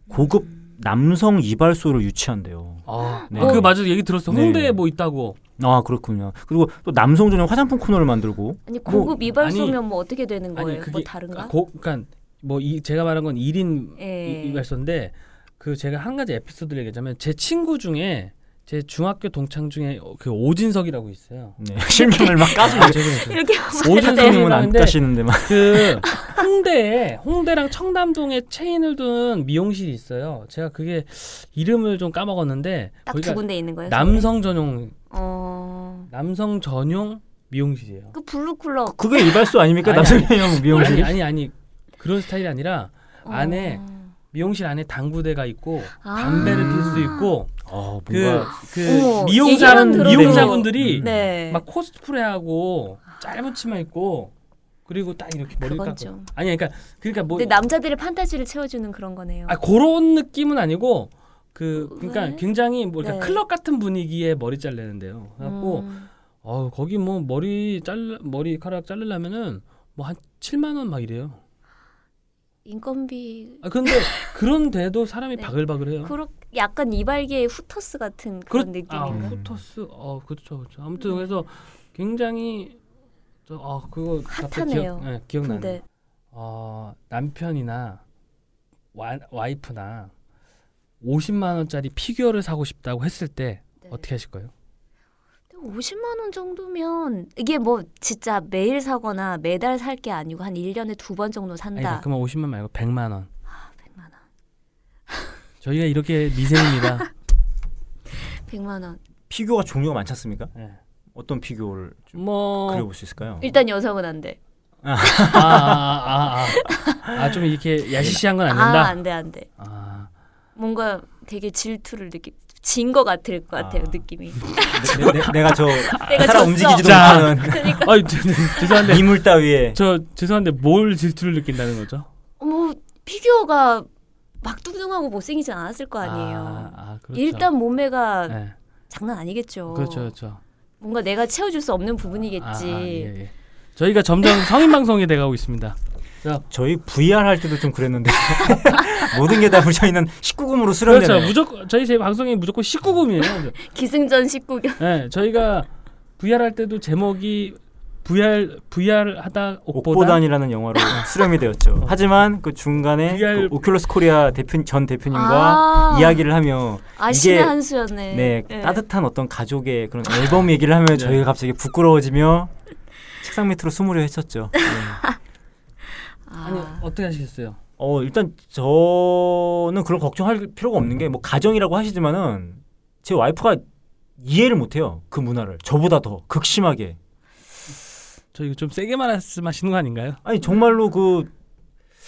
고급 남성 이발소를 유치한대요. 아, 네. 아, 그거 맞아 얘기 들었어. 네. 홍대에 뭐 있다고. 아 그렇군요. 그리고 또 남성 전용 화장품 코너를 만들고 아니 고급 이발소면 뭐 어떻게 되는 아니, 거예요? 그게- 뭐 다른가? 고, 그러니까 뭐 이 제가 말한 건 1인 예. 이발소인데 그 제가 한 가지 에피소드를 얘기하자면 제 친구 중에 제 중학교 동창 중에 그 오진석이라고 있어요. 네. 실명을 막 까지 아. 이렇게 오진성님은 안 하는데 까시는데 막그 홍대에 홍대랑 청담동에 체인을 둔 미용실이 있어요. 제가 그게 이름을 좀 까먹었는데 딱 두 군데 있는 거예요. 남성 전용 어. 남성 전용 미용실이에요. 그 블루클럽 그게 이발소 아닙니까? 남성 전용 미용실. 아니 아니 아니 그런 스타일이 아니라 안에 어. 미용실 안에 당구대가 있고 아. 담배를 필 수 있고 어 그, 뭔가 그 어머, 미용사 들어도- 미용사분들이 음. 네. 막 코스프레하고 짧은 치마 입고 그리고 딱 이렇게 머리 깎고 좀. 아니 그러니까 그러니까 뭐 남자들의 판타지를 채워주는 그런 거네요. 아 그런 느낌은 아니고 그 그러니까 왜? 굉장히 뭐 그러니까 네. 클럽 같은 분위기의 머리 잘리는데요. 그래갖고 음. 어 거기 뭐 머리 잘 머리카락 자르려면은 뭐 한 7만 원 막 이래요. 인건비 아 근데 그런데도 사람이 네. 바글바글해요. 그렇 약간 이발계의 후터스 같은 그런 그렇- 느낌인가? 아, 음. 후터스. 어, 그렇죠, 그렇죠. 아무튼 네. 그래서 굉장히 저, 아, 그거 핫하네요. 기억, 네, 기억나네. 근데 어, 남편이나 와, 와이프나 50만 원짜리 피규어를 사고 싶다고 했을 때 네. 어떻게 하실 거예요? 50만 원 정도면 이게 뭐 진짜 매일 사거나 매달 살 게 아니고 한 1년에 두 번 정도 아니, 산다. 그러면 50만 말고 100만 원. 아, 100만 원. 저희가 이렇게 미생입니다. 100만 원. 피규어가 종류가 많지 않습니까? 네. 어떤 피규어를 좀뭐 그려볼 수 있을까요? 일단 여성은 안 돼. 아, 아, 아, 아, 아, 좀 이렇게 야시시한 건안 아, 된다. 안 돼, 안 돼. 아, 뭔가 되게 질투를 느끼 진거 같을 것 같아요, 아. 느낌이. 내, 내, 내가 저 내가 살아. 움직이지도 자. 못하는 그러니까 죄- 죄송한데 미물 따위에 저 죄송한데 뭘 질투를 느낀다는 거죠? 뭐 피규어가 막 뚱뚱하고 못생기진 않았을 거 아니에요. 아, 아, 그렇죠. 일단 몸매가 네. 장난 아니겠죠. 그렇죠, 그렇죠. 뭔가 내가 채워줄 수 없는 부분이겠지. 아, 아, 예, 예. 저희가 점점 성인 방송이 돼가고 있습니다. 자, 저희 VR 할 때도 좀 그랬는데 모든 게 다 저희는 19금으로 수령되네요. 그렇죠. 무조건 저희 제 방송이 무조건 19금이에요. 기승전 19경. 네, 저희가 VR 할 때도 제목이 VR VR 하다 옥보단 옥보단이라는 영화로 수렴이 되었죠. 하지만 그 중간에 VR 그 오큘러스 코리아 대표 전 대표님과 아, 이야기를 하며 아 이게- 한 수였네. 네, 예. 따뜻한 어떤 가족의 그런 앨범 얘기를 하면 저희가 갑자기 부끄러워지며 책상 밑으로 숨으려 했었죠. 네. 아, 아니 어떻게 하시겠어요? 어 일단 저는 그런 걱정할 필요가 없는 게 뭐 가정이라고 하시지만은 제 와이프가 이해를 못해요 그 문화를 저보다 더 극심하게 저 이거 좀 세게 말씀하시는 거 아닌가요? 아니 정말로 그,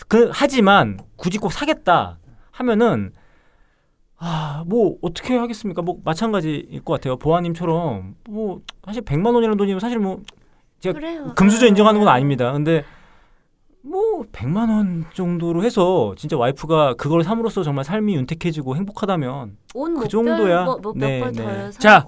그 하지만 굳이 꼭 사겠다 하면은 아뭐 어떻게 하겠습니까 뭐 마찬가지일 것 같아요 보아님처럼 뭐 사실 100만 원이라는 돈이면 사실 뭐 제가 그래요. 금수저 아. 인정하는 건 아닙니다 근데 뭐 100만 원 정도로 해서 진짜 와이프가 그걸 삼으로써 정말 삶이 윤택해지고 행복하다면 온그그 정도야. 정도야. 네, 뭐몇벌더 네. 자.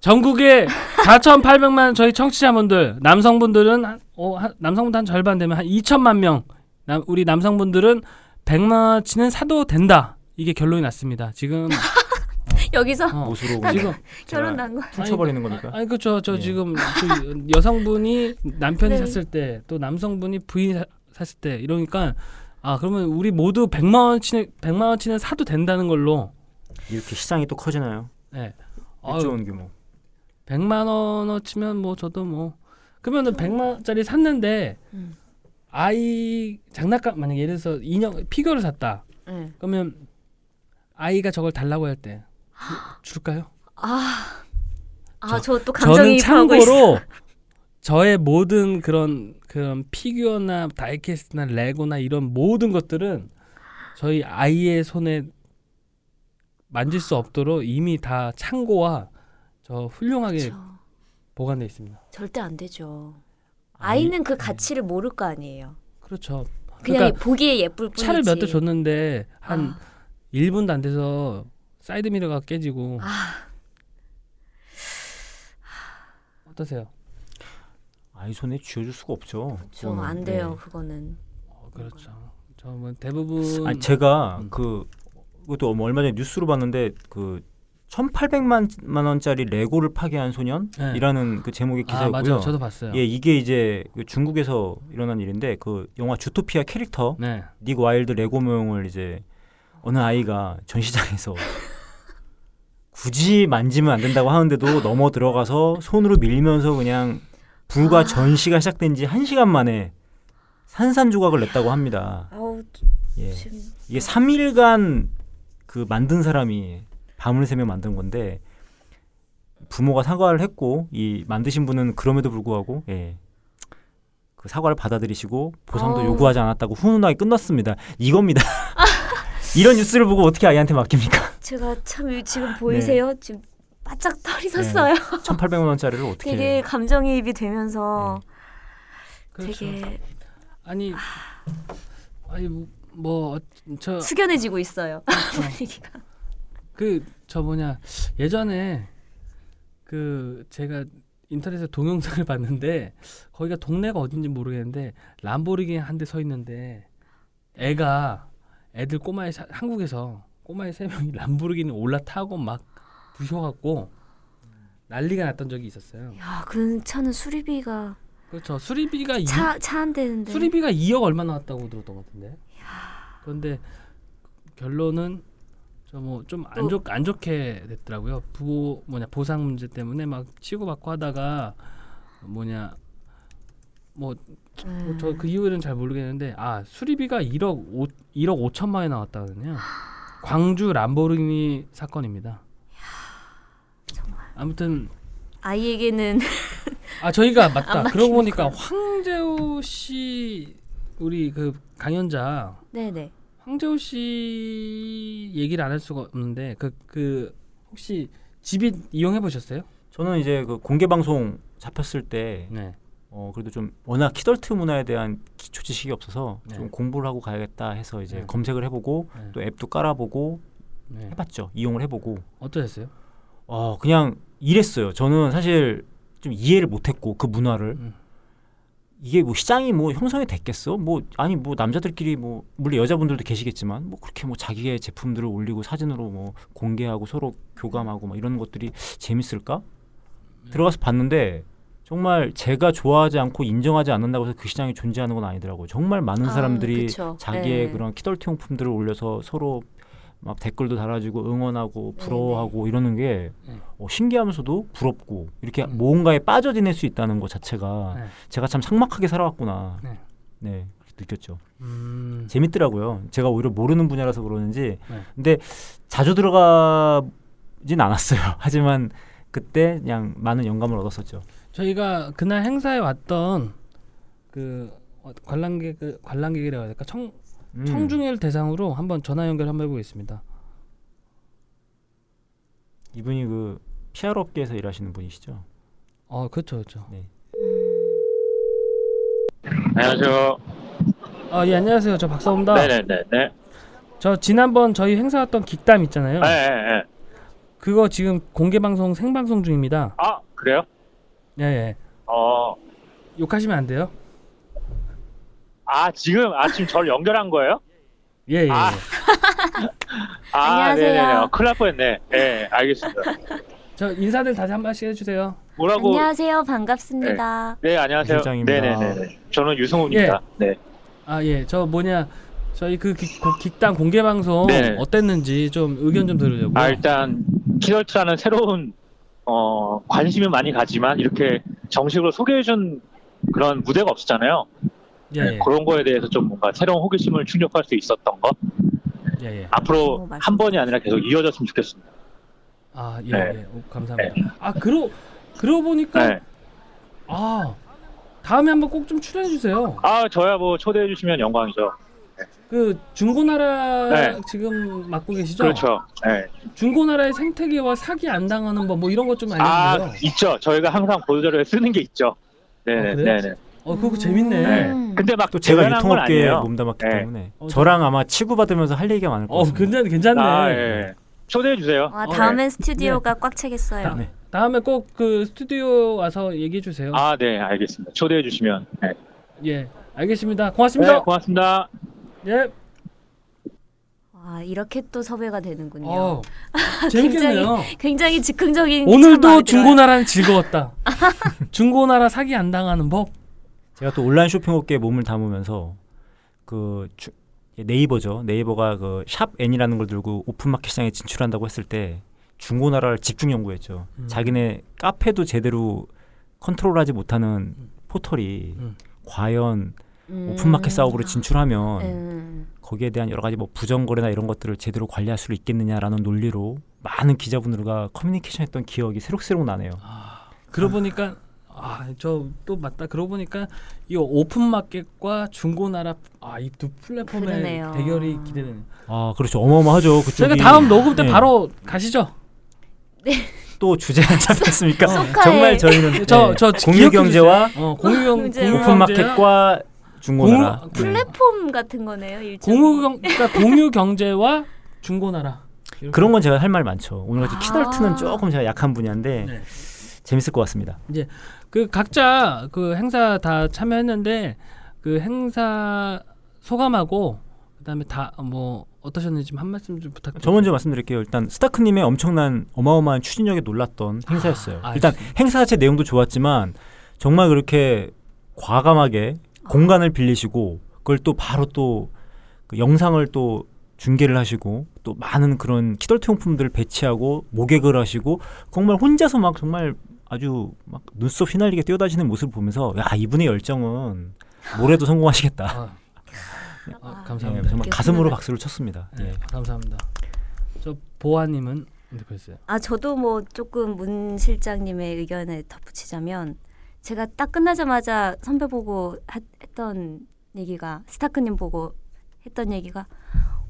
전국에 4,800만 저희 청취자분들 남성분들은 한, 어, 한, 남성분들 한 절반 되면 한 2천만 명 남, 우리 남성분들은 100만 원치는 사도 된다 이게 결론이 났습니다 지금 여기서 어, 못으로 지금 결혼 난 거. 훔쳐버리는 겁니까? 아니 그렇죠 저 예. 지금 그 여성분이 남편이 네. 샀을 때 또 남성분이 부인이 사- 샀을 때 이러니까 아 그러면 우리 모두 100만 원치는 100만 원치는 사도 된다는 걸로 이렇게 시장이 또 커지나요? 예. 1조 아유, 원 규모 100만 원어치면 뭐 저도 뭐 그러면은 100만 원짜리 샀는데 음. 아이 장난감 만약 예를 들어서 인형 피규어를 샀다. 네. 그러면 아이가 저걸 달라고 할 때 줄까요? 아, 아, 저- 저또 저는 감정이입하고 있어. 참고로 저의 모든 그런 그런 피규어나 die-cast나 레고나 이런 모든 것들은 저희 아이의 손에 만질 수 없도록 이미 다 창고와 저 훌륭하게 저, 보관돼 있습니다. 절대 안 되죠. 아이는 그 가치를 모를 거 아니에요. 그렇죠. 그냥 그러니까 보기에 예쁠 뿐이지. 차를 몇 대 줬는데 한 아, 1분도 안 돼서 사이드 미러가 깨지고 아, 어떠세요? 아이 손에 쥐어줄 수가 없죠. 좀 그거는. 안 돼요. 네. 그거는. 어, 그렇죠. 저뭐 대부분 아니 제가 음. 그 그것도 뭐 얼마 전에 뉴스로 봤는데 그 1,800만 원짜리 레고를 파괴한 소년이라는 그 제목의 아 기사였고요. 맞아요. 저도 봤어요. 예, 이게 이제 그 중국에서 일어난 일인데 그 영화 주토피아 캐릭터 네. 닉 와일드 레고 모형을 이제 어느 아이가 전시장에서 굳이 만지면 안 된다고 하는데도 넘어 들어가서 손으로 밀면서 그냥 불과 아. 전시가 시작된 지 한시간 만에 산산조각을 냈다고 합니다. 아우 예. 지금 이게 3일간 그 만든 사람이 밤을 새며 만든 건데 부모가 사과를 했고 이 만드신 분은 그럼에도 불구하고 예. 그 사과를 받아들이시고 보상도 아우. 요구하지 않았다고 훈훈하게 끝났습니다. 이겁니다. 이런 뉴스를 보고 어떻게 아이한테 맡깁니까? 제가 참 네. 지금 보이세요? 지금 바짝 털이 섰어요. 1,800만 원짜리를 어떻게 되게 감정이입이 되면서 그렇죠. 되게 아니 아니 뭐저 숙연해지고 있어요. 분위기가. 그저 뭐냐 예전에 그 제가 인터넷에 동영상을 봤는데 거기가 동네가 어딘지 모르겠는데 람보르기니 한 대 서 있는데 애가 애들 꼬마애 사- 한국에서 꼬마애 세 명이 람보르기니 올라타고 막 부셔갖고 난리가 났던 적이 있었어요. 야, 그 차는 수리비가 그렇죠. 수리비가 이, 차차 한 대인데. 수리비가 2억 얼마 나왔다고 들었던 것 같은데. 그런데 결론은 저뭐좀안 좋 안 좋게 됐더라고요. 부 뭐냐 보상 문제 때문에 막 치고받고 하다가 뭐냐 뭐 음. 저그 이유는 잘 모르겠는데 아 수리비가 1억 5 1억 5천만 원이 나왔다거든요. 광주 람보르기니 사건입니다. 아무튼 아이에게는 아 저희가 맞다. 안 그러고 보니까 황재우 씨 우리 그 강연자 네네. 황재우 씨 얘기를 안 할 수가 없는데 그그 혹시 집이 이용해 보셨어요? 저는 이제 그 공개 방송 잡혔을 때 네. 어, 그래도 좀 워낙 키덜트 문화에 대한 기초 지식이 없어서 네. 좀 공부를 하고 가야겠다 해서 이제 네. 검색을 해보고 네. 또 앱도 깔아보고 네. 해봤죠. 이용을 해보고 어떠셨어요? 어 그냥 이랬어요. 저는 사실 좀 이해를 못했고 그 문화를 음. 이게 뭐 시장이 뭐 형성이 됐겠어? 뭐 아니 뭐 남자들끼리 뭐 물론 여자분들도 계시겠지만 뭐 그렇게 뭐 자기의 제품들을 올리고 사진으로 뭐 공개하고 서로 교감하고 뭐 이런 것들이 재밌을까? 들어가서 봤는데 정말 제가 좋아하지 않고 인정하지 않는다고 해서 그 시장이 존재하는 건 아니더라고요. 정말 많은 아, 사람들이 그쵸. 자기의 네. 그런 키덜트 용품들을 올려서 서로 막 댓글도 달아주고 응원하고 네, 부러워하고 이러는 게 네. 어, 신기하면서도 부럽고 이렇게 음. 뭔가에 빠져 지낼 수 있다는 것 자체가 네. 제가 참 삭막하게 살아왔구나. 네. 네. 느꼈죠. 음. 재밌더라고요. 제가 오히려 모르는 분야라서 그러는지. 네. 근데 자주 들어가진 않았어요. 하지만 그때 그냥 많은 영감을 얻었었죠. 저희가 그날 행사에 왔던 그 어, 관람객 그 관람객이라고 해야 될까 청 음. 청중회를 대상으로 한번 전화 연결 한번 해보겠습니다. 이분이 그 PR 업계에서 일하시는 분이시죠. 어 그렇죠 그렇죠. 안녕하세요. 아 예 안녕하세요 저 박사입니다. 네네네네. 저 지난번 저희 행사 왔던 긱담 있잖아요. 네, 네, 네. 그거 지금 공개 방송 생방송 중입니다. 아 그래요? 예 예. 어. 욕하시면 안 돼요. 아 지금 아 지금 저를 연결한 거예요? 예 예. 아. 아, 안녕하세요. 네네네. 어, 큰일 날 뻔했네. 네, 알겠습니다. 저 인사들 다시 한 번씩 해주세요. 뭐라고? 안녕하세요. 반갑습니다. 네, 안녕하세요. 실장입니다. 네네네. 저는 유승훈입니다. 네. 아 예. 저 뭐냐 저희 그 긱- 고- 긱담 공개 방송 네. 어땠는지 좀 의견 좀 들으려고. 아 일단 키덜트라는 새로운 어 관심은 많이 가지만 이렇게 정식으로 소개해준 그런 무대가 없었잖아요. 예 네, 예. 그런 거에 대해서 좀 뭔가 새로운 호기심을 충족할 수 있었던 거예 예. 앞으로 어, 맞습니다. 한 번이 아니라 계속 이어졌으면 좋겠습니다. 아 예 네. 예. 오, 감사합니다. 아 그러 그러고 보니까 네. 아 다음에 한번 꼭 좀 출연해 주세요. 아 저야 뭐 초대해 주시면 영광이죠. 그 중고나라 네. 지금 맡고 계시죠? 그렇죠. 네. 중고나라의 생태계와 사기 안 당하는 법 뭐 이런 것좀아 알려주세요. 있죠. 저희가 항상 보도자료에 쓰는 게 있죠. 아, 네네. 그래요? 네네. 어 그거 재밌네. 네. 음. 근데 막 또 제가 유통업계에. 몸담았기 네. 때문에 어, 저랑 아마 치고받으면서 할 얘기가 많을 것 어 같습니다. 괜찮 괜찮네. 아 예. 초대해 주세요. 아, 어, 다음엔 스튜디오가 꽉 차겠어요. 네. 다음에 꼭 그 스튜디오 와서 얘기해 주세요. 아 네 알겠습니다. 초대해 주시면. 네. 예 알겠습니다. 네 고맙습니다. 고맙습니다. 예. 아, 이렇게 또 섭외가 되는군요. 어 재밌겠네요. 굉장히 즉흥적인 참 오늘도. 중고나라는 즐거웠다. 중고나라 사기 안 당하는 법. 제가 또 온라인 쇼핑 업계에 몸을 담으면서 그 주- 네이버죠. 네이버가 그 샵 N이라는 걸 들고 오픈마켓 시장에 진출한다고 했을 때 중고나라를 집중 연구했죠. 음. 자기네 카페도 제대로 컨트롤하지 못하는 포털이 음. 과연 음. 오픈마켓 사업으로 진출하면 음. 거기에 대한 여러 가지 뭐 부정거래나 이런 것들을 제대로 관리할 수 있겠느냐라는 논리로 많은 기자분들과 커뮤니케이션했던 기억이 새록새록 나네요. 그러고 보니까 아 저 또 맞다. 그러고 보니까 이 오픈마켓과 중고나라 아 이 두 플랫폼의 그러네요. 대결이 기대되네요. 아 그렇죠. 어마어마하죠. 그쪽이 저희가 다음 녹음 때 네. 바로 가시죠. 또 주제 안 잡혔습니까? 소카에. 정말 저희는 저- 네, 저 공유 경제와 어, 공유경 공유 오픈마켓과 중고나라 공유- 네. 플랫폼 같은 거네요. 일종. 공유 경 그러니까 공유 경제와 중고나라 이렇게. 그런 건 제가 할 말 많죠. 오늘 같이 아. 키덜트는 조금 제가 약한 분야인데 네. 재밌을 것 같습니다. 그 각자 그 행사 다 참여했는데 그 행사 소감하고 그다음에 다 뭐 어떠셨는지 좀한 말씀 좀 부탁드립니다. 저 먼저 말씀드릴게요. 일단 스타크님의 엄청난 어마어마한 추진력에 놀랐던 행사였어요. 아, 일단 행사 자체 내용도 좋았지만 정말 그렇게 과감하게 공간을 빌리시고 그걸 또 바로 또 그 영상을 또 중계를 하시고 또 많은 그런 키덜트 용품들을 배치하고 모객을 하시고 정말 혼자서 막 정말 아주 막 눈썹 휘날리게 뛰어다니는 모습을 보면서 야 이분의 열정은 뭐래도 성공하시겠다. 아, 아, 아, 예, 감사합니다. 정말 이렇게 가슴으로 훈훈한- 박수를 쳤습니다. 네, 예. 감사합니다. 저 보아님은 어떻게 했어요? 아 저도 뭐 조금 문 실장님의 의견에 덧붙이자면 제가 딱 끝나자마자 선배 보고 하- 했던 얘기가 스타크님 보고 했던 얘기가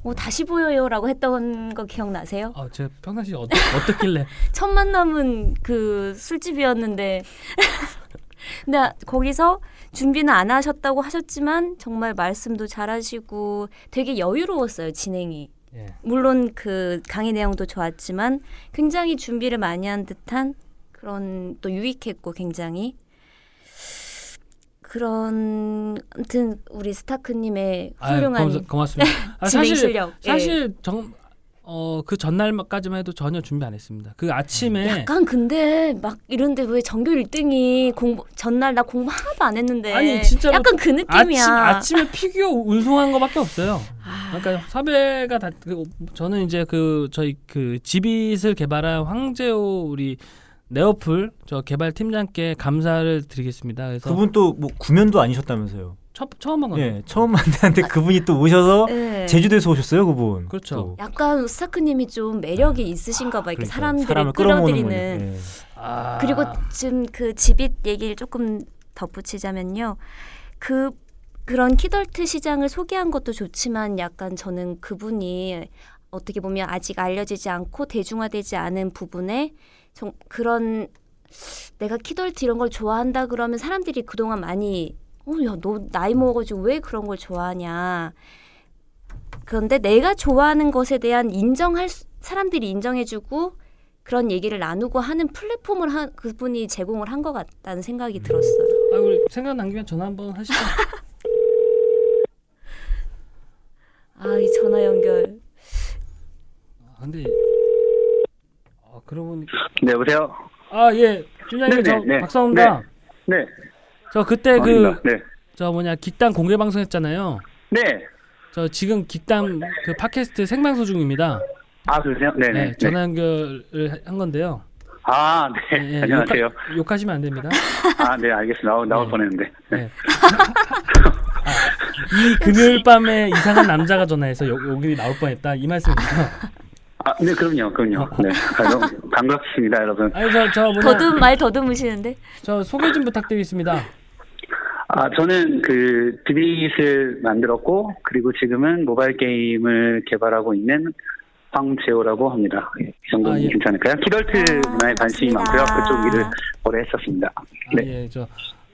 오 다시 보여요라고 했던 거 기억나세요? 아, 제가 평상시 어, 어떻길래 첫 만남은 그 술집이었는데 근데 거기서 준비는 안 하셨다고 하셨지만 정말 말씀도 잘하시고 되게 여유로웠어요 진행이 예. 물론 그 강의 내용도 좋았지만 굉장히 준비를 많이 한 듯한 그런 또 유익했고 굉장히 그런 아무튼 우리 스타크님의 아유, 훌륭한 고마- 고맙습니다. 아, 사실 실력. 예. 사실 정 어, 그 전날까지만 해도 전혀 준비 안 했습니다. 그 아침에 약간 근데 막 이런데 왜 전교 1등이 공부 전날 나 공부 하나도 안 했는데 아니, 진짜로 약간 그 느낌이야. 아침 아침에 피규어 운송한 거밖에 없어요. 아, 그러니까 섭외가 다 그, 저는 이제 그 저희 그 지빗을 개발한 황재호 우리 네오플 저 개발 팀장께 감사를 드리겠습니다. 그래서 그분 또 뭐 구면도 아니셨다면서요? 처, 처음 한 거예요. 예, 처음 만났는데 그분이 또 오셔서 네. 제주도에서 오셨어요, 그분. 그렇죠. 또. 약간 스타크님이 좀 매력이 있으신가 봐. 이렇게 그러니까 사람들을 끌어들이는. 예. 아, 그리고 지금 그 지빗 얘기를 조금 덧붙이자면요. 그 그런 키덜트 시장을 소개한 것도 좋지만 약간 저는 그분이 어떻게 보면 아직 알려지지 않고 대중화되지 않은 부분에 좀 그런 내가 키덜트 이런 걸 좋아한다 그러면 사람들이 그동안 많이 어 야 너 나이 먹어가지고 왜 그런 걸 좋아하냐 그런데 내가 좋아하는 것에 대한 인정할 수- 사람들이 인정해주고 그런 얘기를 나누고 하는 플랫폼을 한, 그분이 제공을 한 것 같다는 생각이 들었어요. 아, 우리 생각난 김에 전화 한번 하시죠. 아 이 전화 연결. 아, 근데 아, 그러고 보니까 네, 여보세요? 아, 예. 팀장님 네네, 저 네. 박사입니다. 네. 저 그때. 그 네. 저 뭐냐 기당 공개 방송 했잖아요. 네. 저 지금 기당 그 팟캐스트 생방송 중입니다. 아, 그러세요? 네네. 네, 네. 전화 연결을 한 건데요. 아, 네. 예, 예, 안녕하세요. 욕하, 욕하 시면 안 됩니다. 아, 네, 알겠습니다. 나올, 나올 네. 뻔했는데. 네. 네. 아, 이 금요일 밤에 이상한 남자가 전화해서 여, 여기 나올 뻔했다 이 말씀이죠. 아, 네, 그럼요, 그럼요. 네. 아, 너무 반갑습니다, 여러분. 아니 저 저 뭐냐 더듬 말 더듬으시는데. 저 소개 좀 부탁드리겠습니다. 아, 저는 그 드빗을 만들었고, 그리고 지금은 모바일 게임을 개발하고 있는 황재호라고 합니다. 이 정도 아, 는 예. 괜찮을까요? 키덜트 아, 문화에 관심이. 많고요. 그쪽 일을 오래 했었습니다. 아, 네. 예, 저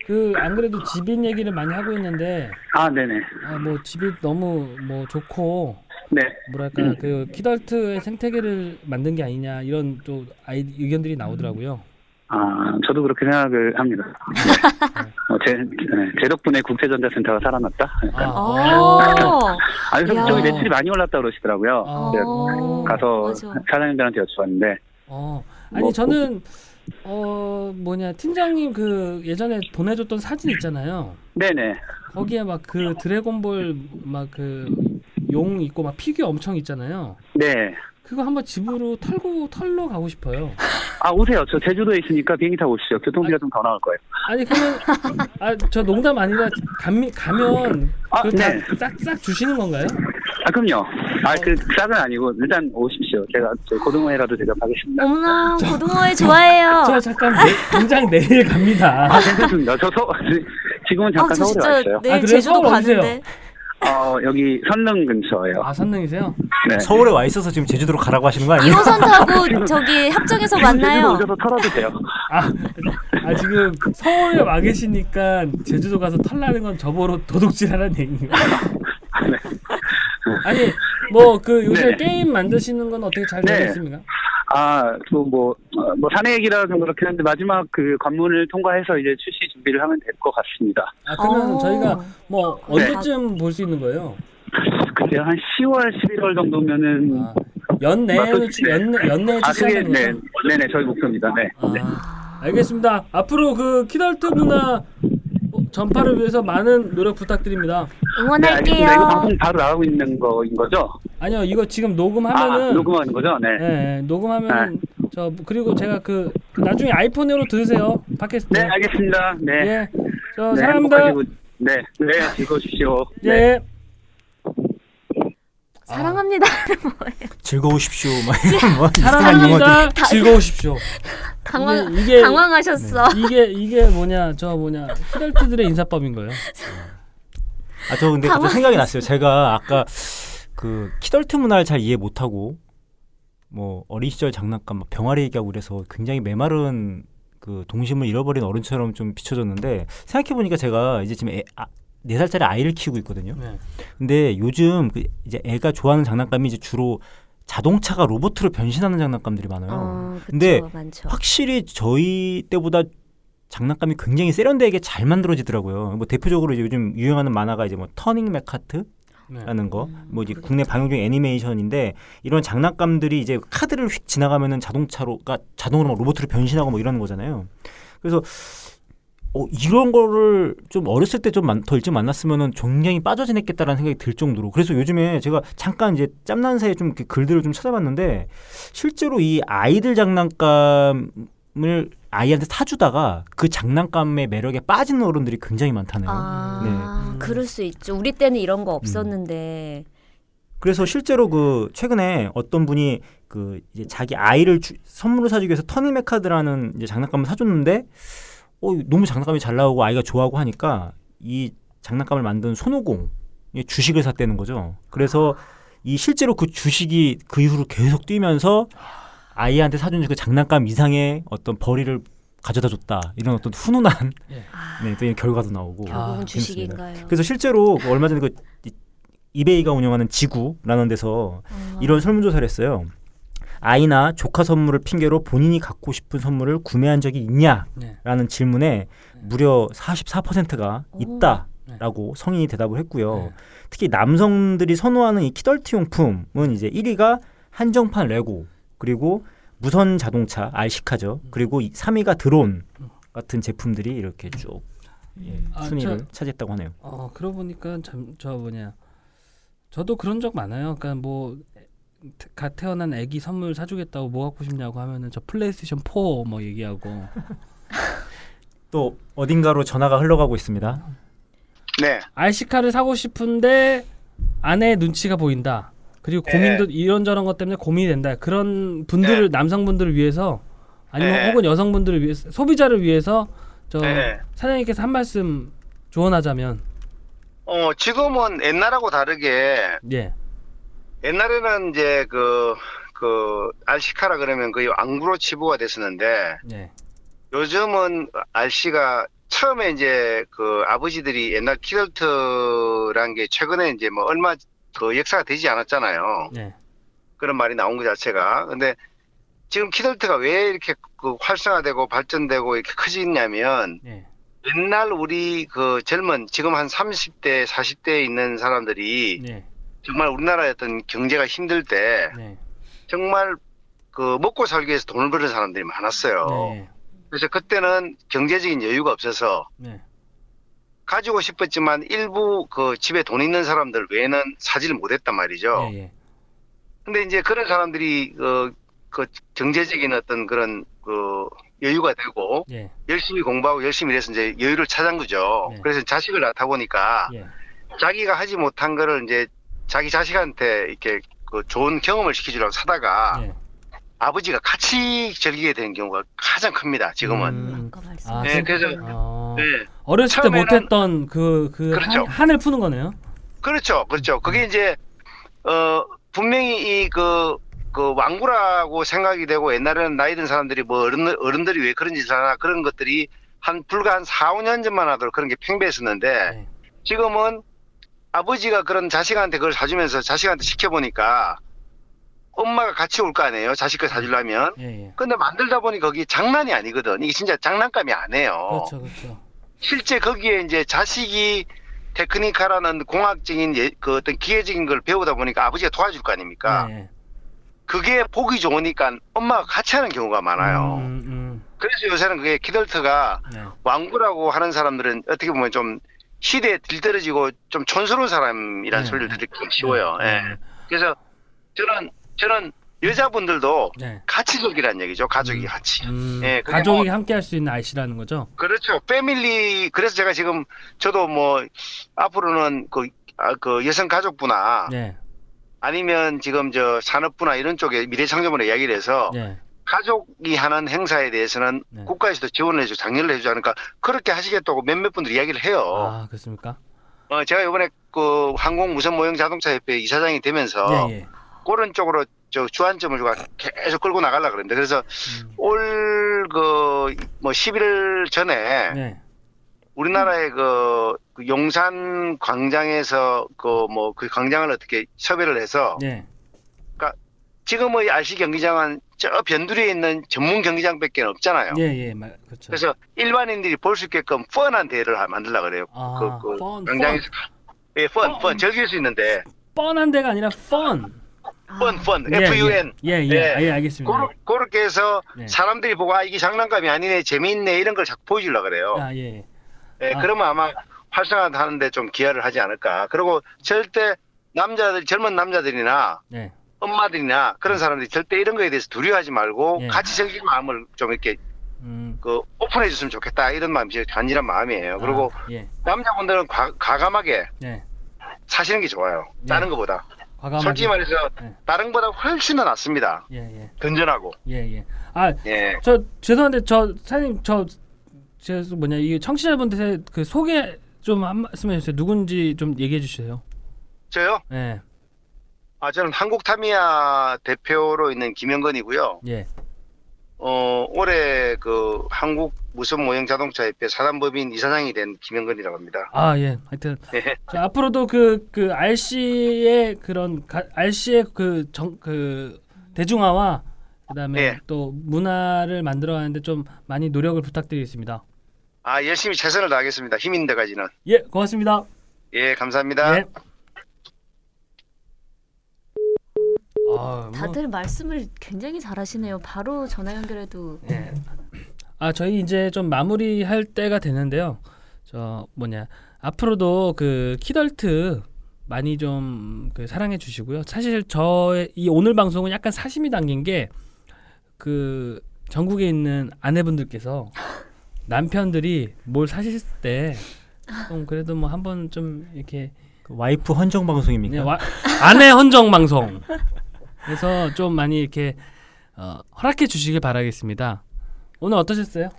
그안 그래도 지빈 얘기를 많이 하고 있는데 아, 네네. 아, 뭐 지빈 너무 뭐 좋고 네. 뭐랄까 음. 그 키덜트의 생태계를 만든 게 아니냐 이런 또 아이 의견들이 나오더라고요. 아, 저도 그렇게 생각을 합니다. 네. 어, 제, 네, 제 덕분에 국제전자센터가 살아났다? 약간. 아, 어. 아, 야. 저기 매출이 많이 올랐다 그러시더라고요. 아, 네, 어. 가서 맞아. 사장님들한테 여쭤봤는데, 어, 아니 뭐, 저는 어 뭐냐 팀장님 그 예전에 보내줬던 사진 있잖아요. 네네. 거기에 막 그 드래곤볼 막 그 용 있고 막 피규어 엄청 있잖아요. 네. 그거 한번 집으로 털고 털러 가고 싶어요. 아, 오세요. 저 제주도에 있으니까 비행기 타고 오시죠. 교통비가 좀 더 나올 거예요. 아니 그러면 아저 농담 아니라 가면 가면 아, 네. 다싹싹 주시는 건가요? 아, 그럼요. 아, 그, 싹은 아니고, 일단 오십시오. 제가, 저 고등어회라도 대접하겠습니다. 어머나 고등어회 좋아해요. 저 잠깐 내, 당장 내일 갑니다. 아, 괜찮습니다. 저 서, 지금은 잠깐 아, 저 서울에 와 있어요. 내일 아, 그래요? 제주도 서울 어디세요? 가는데. 어, 여기 선릉 근처예요. 아 선능이세요? 네. 서울에 와 있어서 지금 제주도로 가라고 하시는 거 아니에요? 2호선 타고 저기 합정에서 제주도 만나요. 오셔서 털어도 돼요. 아, 아 지금 서울에 와 계시니까 제주도 가서 털나는 건 저보러 도둑질하라는 얘기인가요? 네. 아니 뭐 그 요새 네. 게임 만드시는 건 어떻게 잘 네. 되고 있습니까? 아, 또 뭐, 어, 뭐, 사내 얘기라 좀 그렇긴 한데, 마지막 그 관문을 통과해서 이제 출시 준비를 하면 될 것 같습니다. 아 그러면 어. 저희가 뭐 네. 언제쯤 볼수 있는 거예요? 그때 한 10월, 11월 정도면은, 아, 연내에 맞췄지. 연 연내에 아, 그게, 네? 네네, 저희 목표입니다. 네. 네. 아, 알겠습니다. 앞으로 그 키덜트 누나 전파를 위해서 많은 노력 부탁드립니다. 네, 알겠습니다. 이거 응원할게요. 방송 바로 나가고 있는 거인 거죠? 아니요, 이거 지금 아, 녹음하면은 녹음하는 거죠? 네. 예, 예, 녹음하면 저 그리고 제가 그, 그 나중에 아이폰으로 들으세요 팟캐스트. 네, 알겠습니다. 네. 예, 저 네, 사랑합니다. 네, 네, 즐거우십시오. 네. 예. 사랑합니다. 즐거우십시오. 막 이런 뭐 이상한 용어들. 사랑합니다. 즐거우십시오. 당황 이게- 이게- 당황하셨어. 이게 이게 뭐냐 저 뭐냐 히덜트들의 인사법인 거예요. 아, 저 근데 갑자기 생각이 났어요. 제가 아까 그 키덜트 문화를 잘 이해 못하고 뭐 어린 시절 장난감 막 병아리 얘기하고 그래서 굉장히 메마른 그 동심을 잃어버린 어른처럼 좀 비춰졌는데 생각해 보니까 제가 이제 지금 애, 아, 4살짜리 아이를 키우고 있거든요. 네. 근데 요즘 그 이제 애가 좋아하는 장난감이 이제 주로 자동차가 로봇으로 변신하는 장난감들이 많아요. 어, 그쵸, 근데 많죠. 확실히 저희 때보다 장난감이 굉장히 세련되게 잘 만들어지더라고요. 뭐 대표적으로 이제 요즘 유행하는 만화가 이제 뭐 터닝메카드 네. 라는 거, 음, 뭐 이제 그렇죠. 국내 방영 중 애니메이션인데 이런 장난감들이 이제 카드를 휙 지나가면은 자동차로가 자동으로 막 로봇으로 변신하고 뭐 이러는 거잖아요. 그래서 어, 이런 거를 좀 어렸을 때 좀 더 일찍 만났으면은 굉장히 빠져 지냈겠다라는 생각이 들 정도로 그래서 요즘에 제가 잠깐 이제 짬난 사이에 좀 이렇게 글들을 좀 찾아봤는데 실제로 이 아이들 장난감을 아이한테 사주다가 그 장난감의 매력에 빠지는 어른들이 굉장히 많다네요. 아, 네. 그럴 수 있죠. 우리 때는 이런 거 없었는데. 그래서 실제로 그 최근에 어떤 분이 그 이제 자기 아이를 주, 선물로 사주기 위해서 터니메 카드라는 이제 장난감을 사줬는데 어 너무 장난감이 잘 나오고 아이가 좋아하고 하니까 이 장난감을 만든 손오공 주식을 샀다는 거죠. 그래서 이 실제로 그 주식이 그 이후로 계속 뛰면서 아이한테 사준 그 장난감 이상의 어떤 벌이를 가져다 줬다 이런 어떤 훈훈한 아, 네, 또 결과도 나오고 결국은 아, 주식인가요? 그래서 실제로 그 얼마 전에 그 이- 이베이가 운영하는 지구라는 데서 어. 이런 설문조사를 했어요. 아이나 조카 선물을 핑계로 본인이 갖고 싶은 선물을 구매한 적이 있냐라는 네. 질문에 무려 44%가 오. 있다 라고 성인이 대답을 했고요. 네. 특히 남성들이 선호하는 이 키덜트 용품은 이제 1위가 한정판 레고 그리고 무선 자동차 알시카죠. 그리고 3위가 드론 같은 제품들이 이렇게 쭉 예, 아, 순위를 저- 차지했다고 하네요. 어 그러고 보니까 참 저 뭐냐 저도 그런 적 많아요. 그러니까 뭐 갓 태어난 아기 선물 사주겠다고 뭐 갖고 싶냐고 하면은 저 플레이스테이션 4 뭐 얘기하고 또 어딘가로 전화가 흘러가고 있습니다. 네. RC카를 사고 싶은데 아내의 눈치가 보인다. 그리고 네. 고민도 이런저런 것 때문에 고민이 된다. 그런 분들을 남성분들을 위해서 아니면 네. 혹은 여성분들을 위해서 소비자를 위해서 저 네. 사장님께서 한 말씀 조언하자면 어, 지금은 옛날하고 다르게 예. 옛날에는 이제 그, 그, 알시카라 그러면 거의 앙구로 치부가 됐었는데 예. 요즘은 알씨가 처음에 이제 그 아버지들이 옛날 키덜트란 게 최근에 이제 뭐 얼마 그 역사가 되지 않았잖아요. 예. 그런 말이 나온 것 자체가. 근데 지금 키덜트가 왜 이렇게 그 활성화되고 발전되고 이렇게 커지냐면 예. 옛날 우리 그 젊은 지금 한 30대, 40대에 있는 사람들이 예. 정말 우리나라의 어떤 경제가 힘들 때 네. 정말 그 먹고 살기 위해서 돈을 버는 사람들이 많았어요. 네. 그래서 그때는 경제적인 여유가 없어서 네. 가지고 싶었지만 일부 그 집에 돈 있는 사람들 외에는 사지를 못했단 말이죠. 예. 예. 근데 이제 그런 사람들이 그, 그 경제적인 어떤 그런 그 여유가 되고 예. 열심히 공부하고 열심히 일해서 이제 여유를 찾은 거죠. 네. 그래서 자식을 낳다 보니까 예. 자기가 하지 못한 거를 이제 자기 자식한테 이렇게 그 좋은 경험을 시켜주려고 사다가 예. 아버지가 같이 즐기게 되는 경우가 가장 큽니다. 지금은. 음. 아, 네, 그래서-. 어, 네. 어렸을 때 처음에는- 못했던 그, 그 그렇죠. 한, 한을 푸는 거네요. 그렇죠. 그렇죠. 그게 이제, 어, 분명히 이 그, 그 왕구라고 생각이 되고 옛날에는 나이 든 사람들이 뭐 어른, 어른들이 왜 그런 짓을 하나 그런 것들이 한 불과 한 4, 5년 전만 하도록 그런 게 팽배했었는데 네. 지금은 아버지가 그런 자식한테 그걸 사주면서 자식한테 시켜보니까 엄마가 같이 올 거 아니에요. 자식 거 사주려면. 예, 예. 근데 만들다 보니 거기 장난이 아니거든. 이게 진짜 장난감이 아니에요. 그렇죠, 그렇죠. 실제 거기에 이제 자식이 테크니카라는 공학적인 예- 그 어떤 기계적인 걸 배우다 보니까 아버지가 도와줄 거 아닙니까? 예, 예. 그게 보기 좋으니까 엄마가 같이 하는 경우가 많아요. 음, 음, 그래서 요새는 그게 키덜트가 네. 왕구라고 하는 사람들은 어떻게 보면 좀 시대에 들떨어지고 좀 촌스러운 사람이라는 네, 소리를 네. 듣기 좀 쉬워요. 네, 예. 그래서 저는 저는 여자분들도 네. 즐기라는 얘기죠. 가족이 음. 같이. 음, 예, 가족이 뭐- 함께 할 수 있는 아이시라는 거죠. 그렇죠. 패밀리 그래서 제가 지금 저도 뭐 앞으로는 그, 아, 그 여성 가족부나 네. 아니면 지금 저 산업부나 이런 쪽에 미래창조부나 이야기를 해서 네. 가족이 하는 행사에 대해서는 네. 국가에서도 지원을 해주고 장려를 해주지 않으니까 그렇게 하시겠다고 몇몇 분들이 이야기를 해요. 아, 그렇습니까? 어, 제가 이번에 그 항공무선모형자동차협회 이사장이 되면서 예, 예. 그런 쪽으로 저 주안점을 계속 끌고 나가려 그랬는데 그래서 음, 올그 뭐 11월 전에 네. 우리나라의 그, 그 용산 광장에서 그 뭐그 광장을 어떻게 섭외를 해서 네. 지금의 RC 경기장은 저 변두리에 있는 전문 경기장밖에 없잖아요. 예, 예, 말, 그렇죠. 그래서 일반인들이 볼 수 있게끔 펀한 대회를 하- 만들려 그래요. 아, 그, 그 펀, 광장에서 예, 펀, 펀. 펀 즐길 수 있는데 뻔한 데가 아니라 fun. 펀, 펀, 예, F-U-N. 예, 예, 예. 예, 예, 알겠습니다. 그렇게 해서 네. 사람들이 보고 아 이게 장난감이 아니네 재미있네 이런 걸 자꾸 보여주려 그래요. 아, 예. 예, 아. 그러면 아마 활성화하는데 좀 기여를 하지 않을까. 그리고 절대 남자들 젊은 남자들이나 네. 엄마들이나 그런 사람들이 절대 이런 거에 대해서 두려워하지 말고 예. 같이 즐길 마음을 좀 이렇게 음. 그 오픈해 줬으면 좋겠다 이런 마음이 간절한 마음이에요. 그리고 아, 예. 남자분들은 과, 과감하게 네. 사시는 게 좋아요. 네. 다른 것보다. 과감하게. 솔직히 말해서 네. 다른 것보다 훨씬 더 낫습니다. 예, 예. 든든하고. 예, 예. 아, 예. 저 죄송한데 저 사장님 저제 뭐냐 이 청취자분들 그 소개 좀 한 말씀 해주세요. 누군지 좀 얘기해 주세요. 저요? 예, 아, 저는 한국 타미야 대표로 있는 김영건이고요. 예, 어, 올해 그 한국 무선 모형 자동차 협회 사단법인 이사장이 된 김영건이라고 합니다. 아 예. 하여튼 예. 자, 앞으로도 그그 RC의 그런 가, RC의 그정그 대중화와 그다음에 예. 또 문화를 만들어 가는데 좀 많이 노력을 부탁드리겠습니다. 아, 열심히 최선을 다하겠습니다. 힘 있는 데까지는. 예, 고맙습니다. 예, 감사합니다. 예. 아, 뭐, 다들 말씀을 굉장히 잘하시네요. 바로 전화 연결해도 예. 아 저희 이제 좀 마무리할 때가 됐는데요. 저 뭐냐 앞으로도 그 키덜트 많이 좀 그 사랑해 주시고요. 사실 저의 이 오늘 방송은 약간 사심이 담긴 게 그 전국에 있는 아내분들께서 남편들이 뭘 사실 때 좀 그래도 뭐 한번 좀 이렇게 그 와이프 헌정 방송입니까? 그냥 와- 아내 헌정 방송. 그래서 좀 많이 이렇게 어, 허락해 주시길 바라겠습니다. 오늘 어떠셨어요?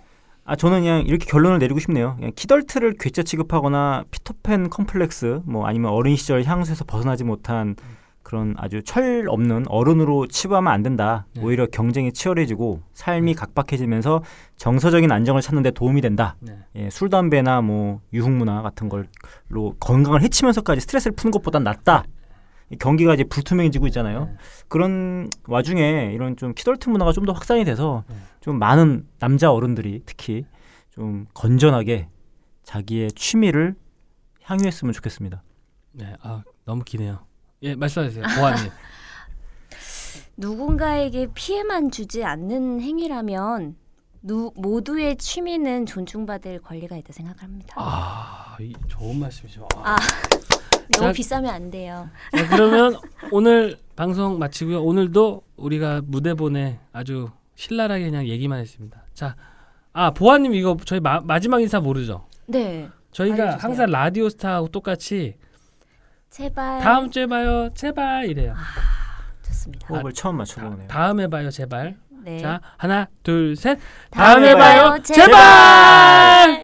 아 저는 그냥 이렇게 결론을 내리고 싶네요. 그냥 키덜트를 괴짜 취급하거나 피터팬 컴플렉스 뭐 아니면 어린 시절 향수에서 벗어나지 못한 그런 아주 철 없는 어른으로 치부하면 안 된다. 네. 오히려 경쟁이 치열해지고 삶이 각박해지면서 정서적인 안정을 찾는 데 도움이 된다. 네. 예, 술 담배나 뭐 유흥 문화 같은 걸로 건강을 해치면서까지 스트레스를 푸는 것보단 낫다. 이 경기가 이제 불투명해지고 있잖아요. 네. 그런 와중에 이런 좀 키덜트 문화가 좀 더 확산이 돼서 네. 좀 많은 남자 어른들이 특히 좀 건전하게 자기의 취미를 향유했으면 좋겠습니다. 네, 아 너무 기네요. 예, 말씀하세요, 보아님. 누군가에게 피해만 주지 않는 행위라면 누, 모두의 취미는 존중받을 권리가 있다 생각합니다. 아, 이 좋은 말씀이죠. 아. 아, 너무 자- 비싸면 안 돼요. 자, 그러면 오늘 방송 마치고요. 오늘도 우리가 무대본에 아주 신랄하게 그냥 얘기만 했습니다. 자, 아 보아님 이거 저희 마, 마지막 인사 모르죠? 네, 저희가 알려주세요. 항상 라디오 스타하고 똑같이 제발. 다음 주에 봐요, 제발 이래요. 좋습니다. 호흡을 처음 맞춰보네요. 다음에 봐요, 제발. 네. 자, 하나, 둘, 셋. 다음에 봐요, 제발!